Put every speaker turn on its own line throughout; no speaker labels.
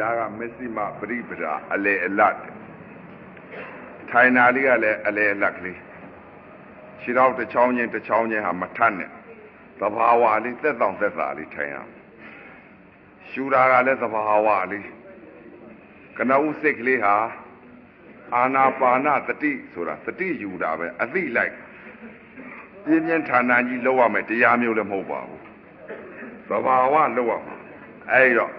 ရားကမစ္စည်းမပရိပဒါအလေအလတ်ထိုင်နာလေးကလည်းအလေအလတ်ကလေးခြေတော့တစ်ချောင်းချင်းတစ်ချောင်းချင်းဟာမထက်နဲ့သဘာဝလေးသက်တောင့်သက်သာလေးထိုင်ရရှူတာကလည်းသဘာဝလေးကနဦးစိတ်ကလေးဟာအာနာပါနတတိဆိုတာတတိယူတာပဲအသိလိုက်ပြင်းပြင်းထန်ထန်ကြီးလောက်ရမယ်တရားမျိုးလည်းမဟုတ်ပါဘူးသဘာဝလောက်ရမှာအဲ့တော့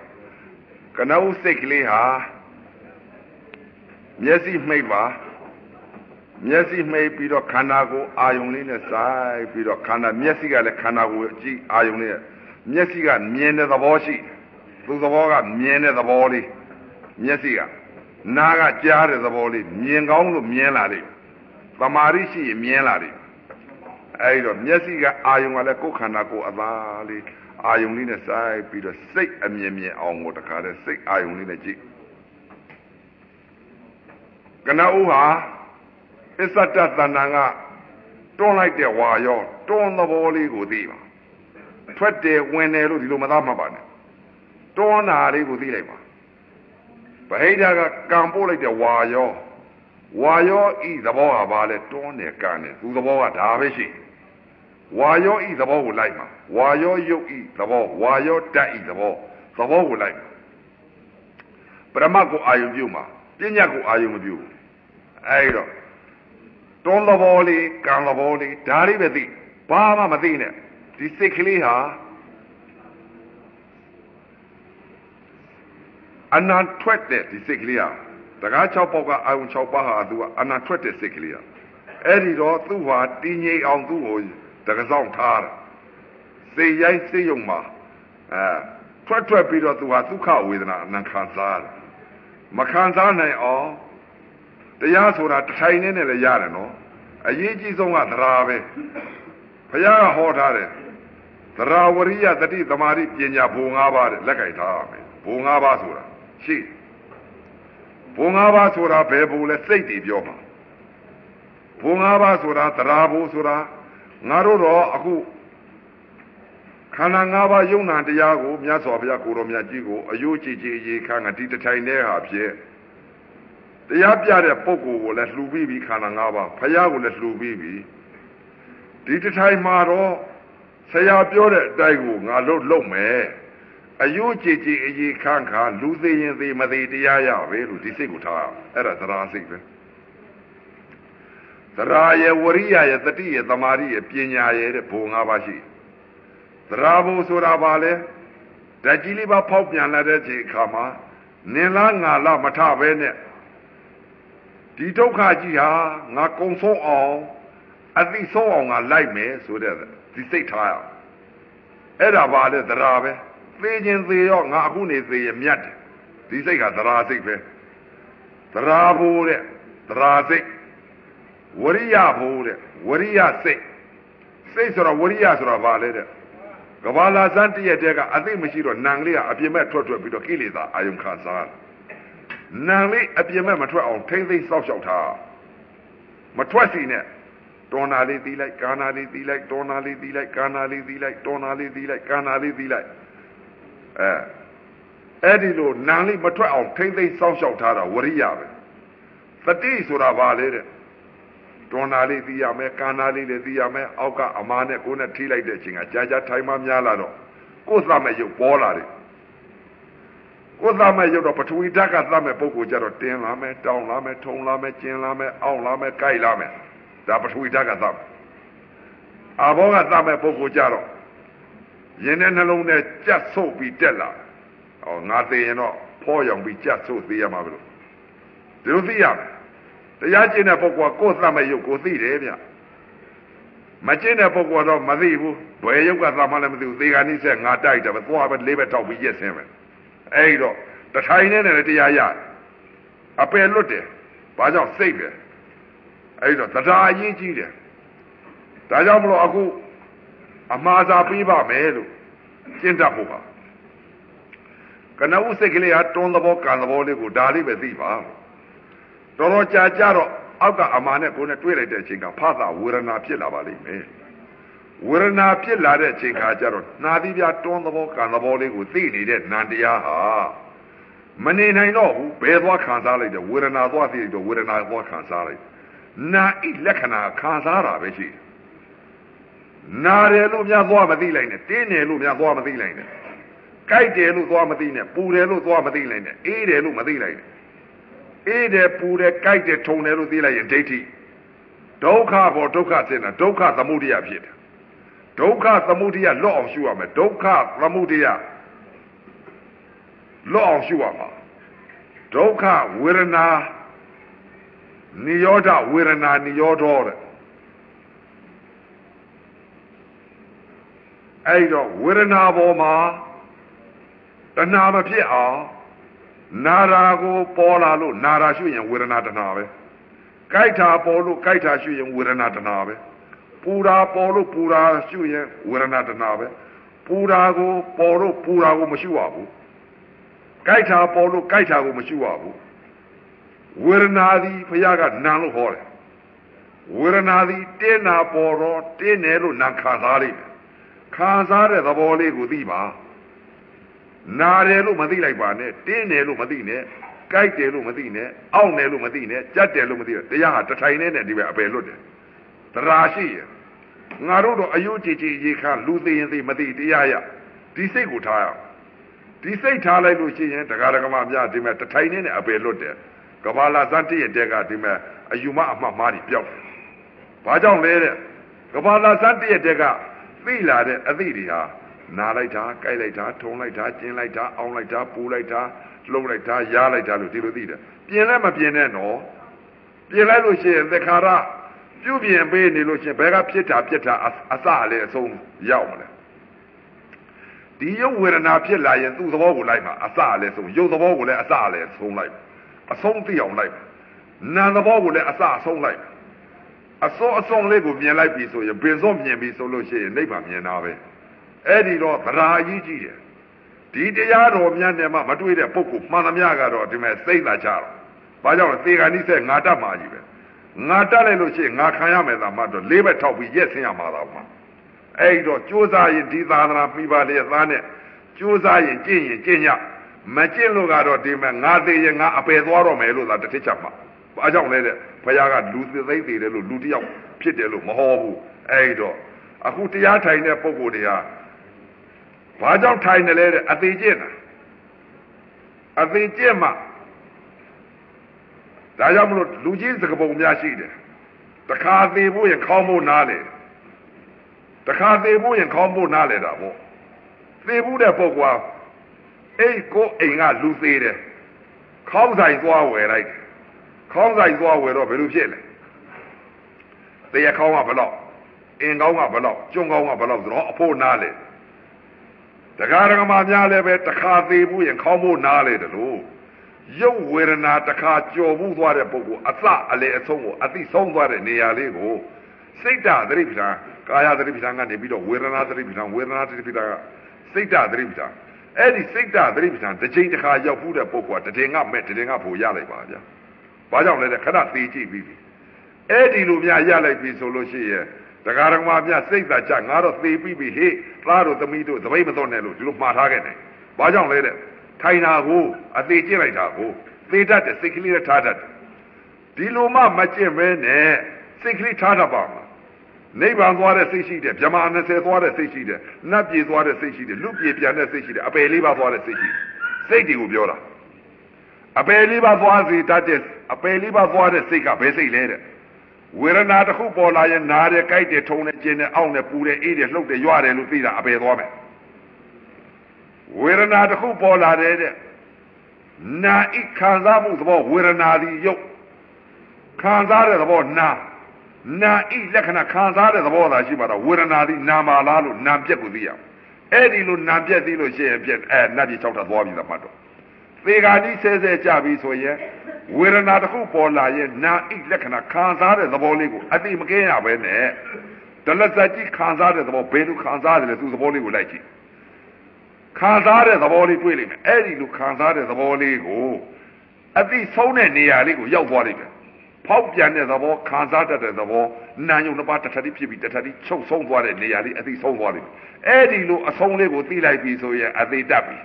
ကနဦးစိတ်ကလေးဟာမျက်စိမှိတ်ပါမျက်စိမှိတ်ပြီးတော့ခန္ဓာကိုယ်အာယုံလေးနဲ့စိုက်ပြီးတော့ခန္ဓာမျက်စိကလည်းခန္ဓာကိုယ်အကြည့်အာယုံလေးမျက်စိကမြင်တဲ့သဘောရှိသူသဘောကမြင်တဲ့သဘောလေးမျက်စိကနားကကြားတဲ့သဘောလေးမြင်ကောင်းလို့မြင်လာတယ်သမာဓိရှိရင်မြင်လာတယ်အဲဒီတော့မျက်စိကအာယုံကလည်းကိုယ်ခန္ဓာကိုယ်အသာလေး အာယုံလေးနဲ့စိုက်ပြီးတော့စိတ်အမြင်မြင်အောင်ကိုတခါတည်းစိတ်အာယုံလေးနဲ့ကြည့်ကနဦးဟာအစ္ဆတတဏ္ဍာကတွန်းလိုက်တဲ့ဝါရောတွန်းသဘောလေးကိုသိပါထွက်တယ်ဝင်တယ်လို့ဒီလိုမသားမှတ်ပါနဲ့တွန်းတာလေးကိုသိလိုက်ပါဗဟိတကကံပို့လိုက်တဲ့ဝါရောဝါရောဤသဘောကဘာလဲတွန်းတယ်ကံတယ်သူသဘောကဒါပဲရှိ ဝါရောဤသဘောကိုလိုက်ပါဝါရောယုတ်ဤသဘောဝါရောတတ်ဤသဘောသဘောကိုလိုက်ပရမတ်ကိုအာယုံပြုမှာပညာကိုအာယုံမပြုအဲဒီတော့တွန်းသဘောလေးကံသဘောလေးဒါလေးပဲသိဘာမှမသိနဲ့ဒီစိတ်ကလေးဟာအနံထွက်တဲ့ဒီစိတ်ကလေးဟာတကား6ပေါက်ကအာယုံ6ပါးဟာသူကအနံထွက်တဲ့စိတ်ကလေးဟာအဲ့ဒီတော့သူ့ဟာတည်ငြိမ်အောင်သူ့ကို တကဆောင်ထားတယ်စိတ်ရိုက်စိတ်ယုံမှာအဲထွက်ထွက်ပြီးတော့သူဟာဒုက္ခဝေဒနာအနံခံစားတယ်မခံစားနိုင်အောင်တရားဆိုတာတထိုင်နဲ့လည်းရတယ်နော်အရေးကြီးဆုံးကသရာပဲဘုရားကဟောထားတယ်သရာဝရိယတတိသမာဓိပညာဘုံ၅ပါးတဲ့လက်ကြိုက်ထားရမယ်ဘုံ၅ပါးဆိုတာရှိဘုံ၅ပါးဆိုတာဘယ်ဘုံလဲစိတ်တည်ပြောမှာဘုံ၅ပါးဆိုတာသရာဘုံဆိုတာ ငါတို့တော့အခုခန္ဓာ၅ပါးယုံနာတရားကိုမြတ်စွာဘုရားကိုတော်မြတ်ကြီးကိုအယုကြည်ကြည်ရေခန်းကဒီတထိုင်တဲ့ဟာဖြစ်တရားပြတဲ့ပုဂ္ဂိုလ်ကိုလည်းလှူပြီးပြီခန္ဓာ၅ပါးဖယားကိုလည်းလှူပြီးပြီဒီတထိုင်မှာတော့ဆရာပြောတဲ့အတိုင်းကိုငါလို့လုပ်မယ်အယုကြည်ကြည်အေးခန်းခါလူသေးရင်သေးမသေးတရားရပဲလို့ဒီစိတ်ကိုထားအဲ့ဒါသရာစိတ်ပဲ သရာရဲ့ဝရိယရဲ့တတိရဲ့သမာဓိရဲ့ပညာရဲ့တဲ့ဘုံ၅ပါးရှိသရာဘုဆိုတာဘာလဲဓာတ်ကြီးလေးပါဖောက်ပြန်လာတဲ့ချိန်အခါမှာနင်လားငါလားမထပဲနဲ့ဒီဒုက္ခကြီးဟာငါကုံဆုံးအောင်အသိဆုံးအောင်ငါလိုက်မယ်ဆိုတဲ့ဒီစိတ်ထားရအဲ့ဒါပါလေသရာပဲသေခြင်းသေရောငါအခုနေသေရမြတ်တယ်ဒီစိတ်ကသရာစိတ်ပဲသရာဖို့တဲ့သရာစိတ် ဝရိယဖို့တဲ့ဝရိယစိတ်စိတ်ဆိုတော့ဝရိယဆိုတော့ဘာလဲတဲ့ကဘာလာစမ်းတည့်ရတဲ့ကအသိမရှိတော့နံလေးကအပြင်းမဲ့ထွက်ထွက်ပြီးတော့ကိလေသာအာယုံခံစားတယ်နံလေးအပြင်းမဲ့မထွက်အောင်ထိမ့်သိမ်းစောက်ရှောက်ထားမထွက်စီနဲ့တော်နာလေးသီးလိုက်ကာနာလေးသီးလိုက်တော်နာလေးသီးလိုက်ကာနာလေးသီးလိုက်တော်နာလေးသီးလိုက်ကာနာလေးသီးလိုက်အဲအဲ့ဒီလိုနံလေးမထွက်အောင်ထိမ့်သိမ်းစောက်ရှောက်ထားတာဝရိယပဲသတိဆိုတာဘာလဲတဲ့ တွန်းနာလေးသိရမယ်ကာနာလေးလည်းသိရမယ်အောက်ကအမားနဲ့ကိုယ်နဲ့ထိလိုက်တဲ့အချိန်ကကြာကြာထိုင်မှများလာတော့ကိုယ်သမရုပ်ပေါ်လာတယ်ကိုယ်သမရုပ်တော့ပထဝီဓာတ်ကသမဲ့ပုံကိုကြတော့တင်းလာမယ်တောင်းလာမယ်ထုံလာမယ်ကျင်းလာမယ်အောင့်လာမယ်ကြိုက်လာမယ်ဒါပထဝီဓာတ်ကသမယ်အာဘောကသမဲ့ပုံကိုကြတော့ရင်ထဲနှလုံးနဲ့ကြက်ဆုပ်ပြီးတက်လာဟောငါသိရင်တော့ဖောရောင်ပြီးကြက်ဆုပ်သေးရမှာဘလို့ဒီလိုသိရမယ် တရားကျင့်တဲ့ပုဂ္ဂိုလ်ကကိုယ်သတ်မဲ့ရုပ်ကိုသိတယ်ဗျမကျင့်တဲ့ပုဂ္ဂိုလ်တော့မသိဘူးဘယ်ရုပ်ကသတ်မှလည်းမသိဘူးသေခါနိဆက်ငါတိုက်တယ်ပဲသွားပဲလေးပဲတောက်ပြီးရက်ဆင်းပဲအဲ့တော့တထိုင်နဲ့လည်းတရားရအပယ်လွတ်တယ်ဘာကြောင့်စိတ်ပဲအဲ့တော့တရားအရေးကြီးတယ်ဒါကြောင့်မလို့အခုအမှားစာပြီးပါမယ်လို့ကျင့်တတ်ဖို့ပါကနဦးစိတ်ကလေးဟာတွန်းသဘောကံသဘောလေးကိုဒါလေးပဲသိပါ တော်တော်ကြာကြတော့အောက်ကအမာနဲ့ကိုယ်နဲ့တွေ့လိုက်တဲ့အချိန်ကဖသဝေဒနာဖြစ်လာပါလိမ့်မယ်ဝေဒနာဖြစ်လာတဲ့အချိန်ခါကျတော့နာသီးပြတွန်းသဘောကံသဘောလေးကိုသိနေတဲ့နန္တရားဟာမနေနိုင်တော့ဘူးဘယ်သွားခံစားလိုက်တယ်ဝေဒနာသွားသိတော့ဝေဒနာသွားခံစားလိုက်နာဤလက္ခဏာခံစားတာပဲရှိတယ်နာတယ်လို့များသွားမသိလိုက်နဲ့တင်းတယ်လို့များသွားမသိလိုက်နဲ့ကြိုက်တယ်လို့သွားမသိနဲ့ပူတယ်လို့သွားမသိလိုက်နဲ့အေးတယ်လို့မသိလိုက်နဲ့ အေးတယ်ပူတယ်ကြိုက်တယ်ထုံတယ်လို့သိလိုက်ရင်ဒိဋ္ဌိဒုက္ခပေါ်ဒုက္ခဖြစ်တာဒုက္ခသမုဒယဖြစ်တယ်ဒုက္ခသမုဒယလွတ်အောင်ရှုရမယ်ဒုက္ခသမုဒယလွတ်အောင်ရှုရမှာဒုက္ခဝေဒနာနိရောဓဝေဒနာနိရောဓတဲ့အဲ့တော့ဝေဒနာပေါ်မှာတဏှာမဖြစ်အောင် နာရာကိုပေါ်လာလို့နာရာရှုရင်ဝေဒနာတဏှာပဲကြိုက်တာပေါ်လို့ကြိုက်တာရှုရင်ဝေဒနာတဏှာပဲပူတာပေါ်လို့ပူတာရှုရင်ဝေဒနာတဏှာပဲပူတာကိုပေါ်လို့ပူတာကိုမရှုရဘူးကြိုက်တာပေါ်လို့ကြိုက်တာကိုမရှုရဘူးဝေဒနာသည်ဘုရားကနာလို့ဟောတယ်ဝေဒနာသည်တင်းနာပေါ်တော့တင်းတယ်လို့နာခံစားလိမ့်မယ်ခံစားတဲ့သဘောလေးကိုသိပါ နာတယ်လို့မသိလိုက်ပါနဲ့တင်းတယ်လို့မသိနဲ့ကြိုက်တယ်လို့မသိနဲ့အောင့်တယ်လို့မသိနဲ့ကြက်တယ်လို့မသိနဲ့တရားဟာတထိုင်နဲ့နဲ့ဒီပဲအပယ်လွတ်တယ်တရားရှိရငါတို့တော့အယုကြည်ကြည်ရေခါလူသိရင်သိမသိတရားရဒီစိတ်ကိုထားရအောင်ဒီစိတ်ထားလိုက်လို့ရှိရင်တရားဓမ္မများဒီမဲ့တထိုင်နဲ့နဲ့အပယ်လွတ်တယ်ကဘာလာဇန်တည့်ရတဲ့ကဒီမဲ့အယူမအမှတ်မှားပြီးပြောက်တယ်ဘာကြောင့်လဲတဲ့ကဘာလာဇန်တည့်ရတဲ့ကသိလာတဲ့အသည့်တွေဟာ နာလိုက်တာကြိုက်လိုက်တာထုံလိုက်တာကျင်းလိုက်တာအောင်းလိုက်တာပူလိုက်တာလှုပ်လိုက်တာရားလိုက်တာလို့ဒီလိုသိတယ်ပြင်လည်းမပြင်နဲ့နော်ပြင်လိုက်လို့ရှိရင်သက္ခါရပြုပြင်ပေးနေလို့ရှိရင်ဘယ်ကဖြစ်တာဖြစ်တာအစလည်းအဆုံးရောက်မလဲဒီရုပ်ဝေဒနာဖြစ်လာရင်သူ့သဘောကိုလိုက်မှာအစလည်းဆုံးရုပ်သဘောကိုလည်းအစလည်းဆုံးလိုက်အဆုံးသိအောင်လိုက်နာသဘောကိုလည်းအစအဆုံးလိုက်အစောအဆုံးလေးကိုမြင်လိုက်ပြီဆိုရင်ဘယ်စောမြင်ပြီဆိုလို့ရှိရင်နိဗ္ဗာန်မြင်တာပဲ အဲ့ဒီတော့သရာကြီးကြီးတယ်ဒီတရားတော်များနဲ့မှမတွေ့တဲ့ပုဂ္ဂိုလ်မှန်သမျှကတော့ဒီမဲ့စိတ်သာကြတော့ဘာကြောင့်လဲသေခါနိဆက်ငါတတ်မှာကြီးပဲငါတက်လိုက်လို့ရှိရင်ငါခံရမယ်သာမှတော့လေးဘက်ထောက်ပြီးရက်ဆင်းရမှာတော့မှအဲ့ဒီတော့ကြိုးစားရင်ဒီသာသနာပြပါလေသားနဲ့ကြိုးစားရင်ကျင့်ရင်ကျင့်ရမကျင့်လို့ကတော့ဒီမဲ့ငါသေးရင်ငါအပယ်သွားတော့မယ်လို့သာတစ်ထစ်ချက်မှာဘာကြောင့်လဲတဲ့ဘုရားကလူသိသိသေးတယ်လို့လူတယောက်ဖြစ်တယ်လို့မဟောဘူးအဲ့ဒီတော့အခုတရားထိုင်တဲ့ပုဂ္ဂိုလ်တွေဟာ ဘာကြောင့်ထိုင်တယ်လဲတဲ့အသေးကျင့်တာအသေးကျင့်မှဒါကြောင့်မလို့လူကြီးစကပုံများရှိတယ်တခါသေးဖို့ရင်ခေါင်းမို့နားလေတခါသေးဖို့ရင်ခေါင်းမို့နားလေတာပေါ့သေဘူးတဲ့ပုဂ္ဂိုလ်အိတ်ကိုအိမ်ကလူသေးတယ်ခေါင်းဆိုင်သွားဝယ်လိုက်တယ်ခေါင်းဆိုင်သွားဝယ်တော့ဘယ်လိုဖြစ်လဲသေရခေါင်းကဘလောက်အင်ကောင်းကဘလောက်ကျွန်းကောင်းကဘလောက်ဆိုတော့အဖို့နားလေ တရားဓမ္မများလည်းပဲတခါသေးဘူးရင်ခေါင်းဖို့နားလေတယ်လို့ရုပ်ဝေဒနာတခါကြော်ဘူးသွားတဲ့ပုဂ္ဂိုလ်အစအလေအဆုံးကိုအသိဆုံးသွားတဲ့နေရာလေးကိုစိတ်ဓာတ်သတိပ္ပံကာယသတိပ္ပံကနေပြီးတော့ဝေဒနာသတိပ္ပံဝေဒနာသတိပ္ပံကစိတ်ဓာတ်သတိပ္ပံအဲ့ဒီစိတ်ဓာတ်သတိပ္ပံတစ်ချိန်တစ်ခါရောက်ဘူးတဲ့ပုဂ္ဂိုလ်ကတည်ငါမဲ့တည်ငါဖို့ရလိုက်ပါဗျာဘာကြောင့်လဲတဲ့ခဏသိကြည့်ပြီးပြီအဲ့ဒီလိုများရလိုက်ပြီဆိုလို့ရှိရင်တရားတော်မှာပြစိတ်သာချငါတော့သေပြီးပြီဟေ့ သားတို့သမီးတို့သပိတ်မတော်နဲ့လို့ဒီလိုမှားထားခဲ့တယ်ဘာကြောင့်လဲတဲ့ထိုင်တာကိုအသေးကျင့်လိုက်တာကိုသေတတ်တယ်စိတ်ကလေးနဲ့ထားတတ်တယ်ဒီလိုမှမကျင့်မဲနဲ့စိတ်ကလေးထားတတ်ပါမှာနိဗ္ဗာန်သွားတဲ့စိတ်ရှိတယ်ဗြဟ္မာ20သွားတဲ့စိတ်ရှိတယ်နတ်ပြည်သွားတဲ့စိတ်ရှိတယ်လူပြည်ပြန်တဲ့စိတ်ရှိတယ်အပယ်လေးပါသွားတဲ့စိတ်ရှိတယ်စိတ်တွေကိုပြောတာအပယ်လေးပါသွားစေတတ်တဲ့အပယ်လေးပါသွားတဲ့စိတ်ကဘယ်စိတ်လဲတဲ့ ဝေဒနာတစ်ခုပေါ်လာရင်နားတယ်၊ကြိုက်တယ်၊ထုံတယ်၊ကျင်တယ်၊အောင့်တယ်၊ပူတယ်၊အေးတယ်၊လှုပ်တယ်၊ရွတယ်လို့သိတာအပယ်သွားမယ်ဝေဒနာတစ်ခုပေါ်လာတယ်တဲ့နာဤခံစားမှုသဘောဝေဒနာသည်ရုပ်ခံစားတဲ့သဘောနာနာဤလက္ခဏာခံစားတဲ့သဘောသာရှိပါတော့ဝေဒနာသည်နာမာလားလို့နာပြက်ကိုသိရအဲ့ဒီလိုနာပြက်သိလို့ရှိရင်ပြက်အဲနတ်ကြီး၆ထပ်သွားပြီသမှတ်တော့သေဂာကြီးဆဲဆဲကြပြီဆိုရင် ဝေဒနာတစ်ခုပေါ်လာရင်နာဣလက္ခဏာခံစားတဲ့သဘောလေးကိုအတိမကင်းရပဲနဲ့ဒလဇတ်ကြီးခံစားတဲ့သဘောဘယ်လိုခံစားတယ်လဲသူသဘောလေးကိုလိုက်ကြည့်ခံစားတဲ့သဘောလေးတွေ့လိမ့်မယ်အဲ့ဒီလိုခံစားတဲ့သဘောလေးကိုအတိဆုံးတဲ့နေရာလေးကိုရောက်သွားလိမ့်မယ်ဖောက်ပြန်တဲ့သဘောခံစားတတ်တဲ့သဘောနာယုံတစ်ပါးတစ်ထပ်ဖြစ်ပြီးတစ်ထပ်ချုပ်ဆုံးသွားတဲ့နေရာလေးအတိဆုံးသွားလိမ့်မယ်အဲ့ဒီလိုအဆုံးလေးကိုသိလိုက်ပြီဆိုရင်အသေးတတ်ပြီ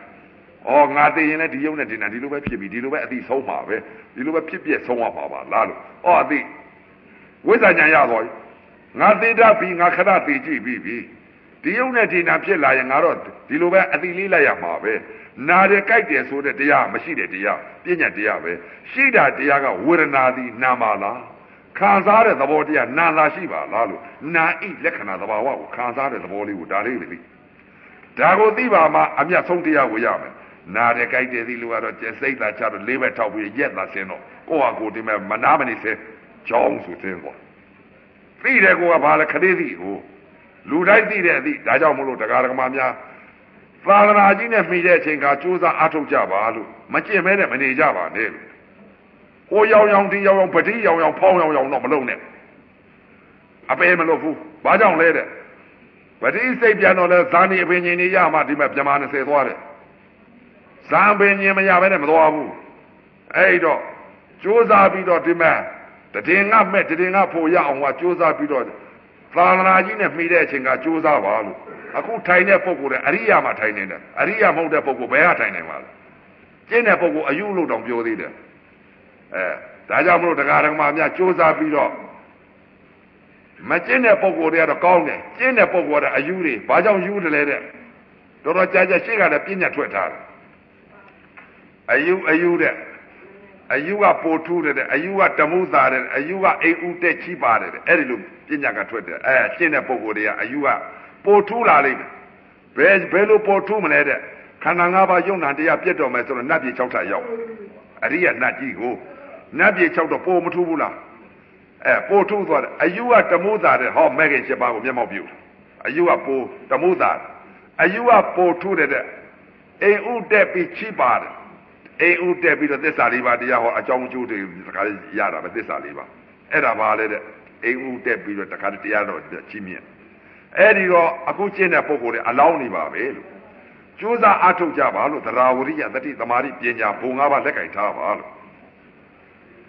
ဩငါသိရင်လည်းဒီယုံနဲ့ဒီနာဒီလိုပဲဖြစ်ပြီးဒီလိုပဲအတိဆုံးမှာပဲဒီလိုပဲဖြစ်ပြဆုံးရမှာပါလားလို့ဩအတိဝိဇ္ဇာဉာဏ်ရသွားပြီငါသိတတ်ပြီငါခဏသိကြည့်ပြီပြီဒီယုံနဲ့ဒီနာဖြစ်လာရင်ငါတော့ဒီလိုပဲအတိလေးလိုက်ရမှာပဲနာတယ်ကြိုက်တယ်ဆိုတဲ့တရားမရှိတဲ့တရားပြညာတရားပဲရှိတာတရားကဝေဒနာသည်နာမလားခံစားတဲ့သဘောတရားနာလာရှိပါလားလို့နာဣလက္ခဏာသဘာဝကိုခံစားတဲ့သဘောလေးကိုဒါလေးပဲသိဒါကိုသိပါမှအမျက်ဆုံးတရားကိုရမယ် နာတယ်ကြိုက်တယ်ဒီလိုကတော့ကျစိတ်သာချတော့လေးဘက်ထောက်ပြီးရက်သာဆင်းတော့ကိုယ့်ဟာကိုယ်ဒီမဲ့မနာမနေစဲကြောင်းဆိုဆင်းသွားသိတယ်ကိုကဘာလဲခလေးသိကိုလူတိုင်းသိတဲ့အသည့်ဒါကြောင့်မလို့တရားဓမ္မများသာသနာကြီးနဲ့မိတဲ့အချိန်ကကြိုးစားအားထုတ်ကြပါလို့မကျင့်မဲနဲ့မနေကြပါနဲ့လို့ဟိုရောင်ရောင်ဒီရောင်ရောင်ပတိရောင်ရောင်ဖောင်းရောင်ရောင်တော့မလုံးနဲ့အပေမလို့ဘူးဘာကြောင့်လဲတဲ့ပတိစိတ်ပြန်တော့လဲဇာနီအပင်ရှင်နေရမှဒီမဲ့ပြမာ20သွားတယ် ဇာပင်ရှင်မရဘဲနဲ့မသွားဘူးအဲ့တော့ကြိုးစားပြီးတော့ဒီမဲ့တည်ငါမဲ့တည်ငါဖို့ရအောင်ကကြိုးစားပြီးတော့သာသနာကြီးနဲ့မိတဲ့အချိန်ကကြိုးစားပါလို့အခုထိုင်တဲ့ပုဂ္ဂိုလ်တွေအရိယာမှာထိုင်နေတယ်အရိယာမဟုတ်တဲ့ပုဂ္ဂိုလ်ဘယ်ကထိုင်နိုင်ပါလဲကျင့်တဲ့ပုဂ္ဂိုလ်အယုလို့တောင်ပြောသေးတယ်အဲဒါကြောင့်မလို့တရားဓမ္မများကြိုးစားပြီးတော့မကျင့်တဲ့ပုဂ္ဂိုလ်တွေကတော့ကောင်းတယ်ကျင့်တဲ့ပုဂ္ဂိုလ်ကအယူတွေဘာကြောင့်ယူတယ်လဲတဲ့တော်တော်ကြာကြာရှေ့ကလည်းပြညာထွက်ထားတယ် အယူအယူတဲ့အယူကပိုထူးတယ်တဲ့အယူကတမှုသားတယ်အယူကအိမ်ဦးတက်ချီးပါတယ်အဲ့ဒီလိုပြညာကထွက်တယ်အဲရှင်းတဲ့ပုံကိုယ်တွေကအယူကပိုထူးလာလိမ့်မယ်ဘယ်ဘယ်လိုပိုထူးမလဲတဲ့ခန္ဓာ၅ပါးယုံနာတရားပြတ်တော်မယ်ဆိုတော့နတ်ပြည်၆ထပ်ရောက်အရိယနတ်ကြီးကိုနတ်ပြည်၆တော့ပိုမထူးဘူးလားအဲပိုထူးသွားတယ်အယူကတမှုသားတယ်ဟောမဲခင်၈ပါးကိုမျက်မှောက်ပြုအယူကပိုတမှုသားအယူကပိုထူးတယ်တဲ့အိမ်ဦးတက်ပြီးချီးပါတယ် အိမ်ဦးတက်ပြီးတော့သစ္စာလေးပါးတရားဟောအကြောင်းအကျိုးတွေတခါလေးရတာပဲသစ္စာလေးပါးအဲ့ဒါပါလေတဲ့အိမ်ဦးတက်ပြီးတော့တခါတည်းတရားတော်ချီးမြှင့်အဲ့ဒီတော့အခုကျင့်တဲ့ပုံကိုယ်တွေအလောင်းနေပါပဲလို့ကြိုးစားအားထုတ်ကြပါလို့သရာဝရိယတတိသမာဓိပညာဘုံ၅ပါးလက်ကင်ထားပါလို့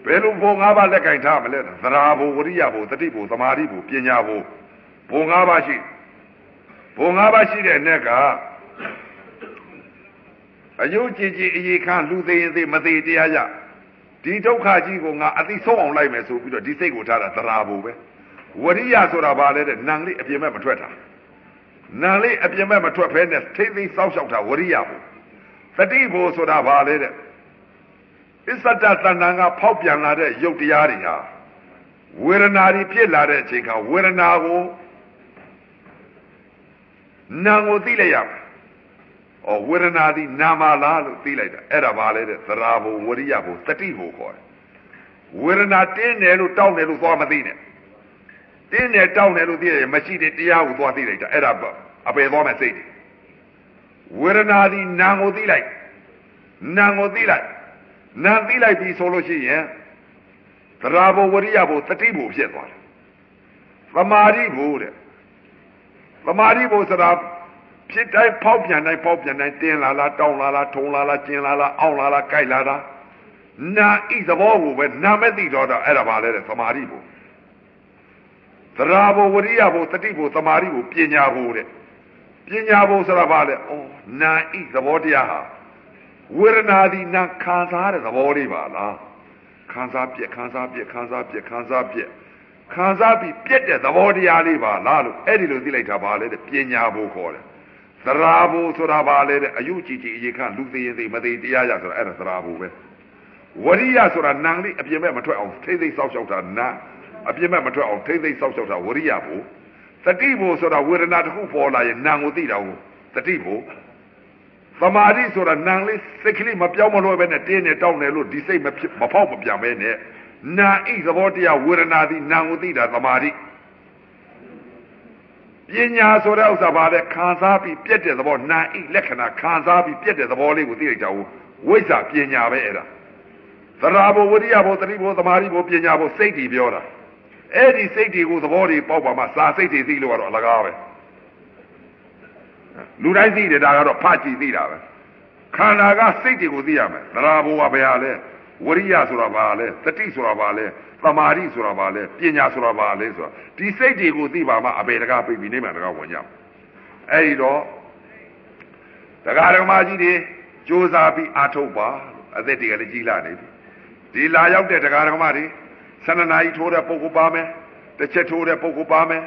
ဘယ်လိုဘုံ၅ပါးလက်ကင်ထားမလဲသရာဘုံဝရိယဘုံတတိဘုံသမာဓိဘုံပညာဘုံဘုံ၅ပါးရှိဘုံ၅ပါးရှိတဲ့နဲ့က အယုတ်ကြည်ကြည်အရေးခံလူသေးရင်သေးမသေးတရားကြဒီဒုက္ခကြီးကိုငါအသိဆုံးအောင်လိုက်မယ်ဆိုပြီးတော့ဒီစိတ်ကိုထားတာသရာဘုံပဲဝရိယဆိုတာဘာလဲတဲ့နံလေးအပြင်မဲ့မထွက်တာနံလေးအပြင်မဲ့မထွက်ဖဲနဲ့ထိမ့်သိမ်းစောက်ရှောက်တာဝရိယဘုံသတိဘုံဆိုတာဘာလဲတဲ့အစ္ဆတတဏ္ဍာကဖောက်ပြန်လာတဲ့ယုတ်တရားတွေဟာဝေဒနာတွေဖြစ်လာတဲ့အချိန်ကဝေဒနာကိုနာကိုသိလိုက်ရမယ်။ ဩဝေဒနာသည်နာမလားလို့သိလိုက်တာအဲ့ဒါဘာလဲတဲ့သရာဘုံဝရိယဘုံတတိဘုံခေါ်တယ်။ဝေဒနာတင်းတယ်လို့တောက်တယ်လို့သွားမသိနဲ့။တင်းတယ်တောက်တယ်လို့သိရမရှိတဲ့တရားကိုသွားသိလိုက်တာအဲ့ဒါအပယ်သွားမဲ့စိတ်တွေ။ဝေဒနာသည်နာကိုသိလိုက်နာကိုသိလိုက်နာသိလိုက်ပြီဆိုလို့ရှိရင်သရာဘုံဝရိယဘုံတတိဘုံဖြစ်သွားတယ်။သမာဓိဘုံတဲ့သမာဓိဘုံဆိုတာ ဖြစ်တိုင်းဖောက်ပြန်တိုင်းဖောက်ပြန်တိုင်းတင်းလာလားတောင်းလာလားထုံလာလားကျင်လာလားအောင်းလာလားကြိုက်လာတာနာဤသဘောကိုပဲနာမဲ့သိတော့တာအဲ့ဒါပါလေတဲ့သမာဓိဘုသရာဘဝရိယဘသတိဘသမာဓိဘပညာဘတဲ့ပညာဘဆိုတာဘာလဲဩနာဤသဘောတရားဟာဝေဒနာသည်နာခံစားတဲ့သဘောလေးပါလားခံစားပြက်ခံစားပြက်ခံစားပြက်ခံစားပြက်ခံစားပြီးပြက်တဲ့သဘောတရားလေးပါလားလို့အဲ့ဒီလိုသိလိုက်တာပါလေတဲ့ပညာဘခေါ်တယ် သရာဘူဆိုတာပါလေတဲ့အယုကြည်ကြည်အေခန့်လူသေးရင်သေးမသေးတရားရဆိုတာအဲ့ဒါသရာဘူပဲဝရိယဆိုတာနံလေးအပြင်ဘက်မထွက်အောင်ထိမ့်သိမ့်စောက်ရှောက်တာနာအပြင်ဘက်မထွက်အောင်ထိမ့်သိမ့်စောက်ရှောက်တာဝရိယဘူတတိဘူဆိုတာဝေဒနာတစ်ခုပေါ်လာရင်နံကိုသိတာကိုတတိဘူသမာဓိဆိုတာနံလေးစိတ်ကလေးမပြောင်းမလွှဲပဲနဲ့တင်းနေတောင်းနေလို့ဒီစိတ်မဖြစ်မဖောက်မပြန်ပဲနဲ့နာဣသဘောတရားဝေဒနာသည်နံကိုသိတာသမာဓိ ပညာဆိုတဲ့ဥစ္စာပါလေခံစားပြီးပြက်တဲ့သဘောနာဣလက္ခဏာခံစားပြီးပြက်တဲ့သဘောလေးကိုသိလိုက်ကြဘူးဝိဇ္ဇာပညာပဲအဲ့ဒါသရာဘဝရိယဘသတိဘသမာဓိဘပညာဘစိတ်တည်ပြောတာအဲ့ဒီစိတ်တွေကိုသဘောတွေပေါက်ပါမှစာစိတ်တွေသိလို့ကတော့အလကားပဲလူတိုင်းသိတယ်ဒါကတော့ဖကြည့်သိတာပဲခန္ဓာကစိတ်တွေကိုသိရမယ်သရာဘဝဘယ်ဟာလဲဝရိယဆိုတာဘာလဲတတိဆိုတာဘာလဲ သမာဓိဆိုတာဘာလဲပညာဆိုတာဘာလဲဆိုတာဒီစိတ်တွေကိုသိပါမှအပေတကားပြပြီးနေမှတကားဝင်ကြအဲ့ဒီတော့တရားဓမ္မကြီးတွေကြိုးစားပြီးအားထုတ်ပါအသက်တွေကလည်းကြီးလာနေပြီဒီလာရောက်တဲ့တရားဓမ္မတွေ12နာရီထိုးတဲ့ပုဂ္ဂိုလ်ပါမယ်တစ်ချက်ထိုးတဲ့ပုဂ္ဂိုလ်ပါမယ်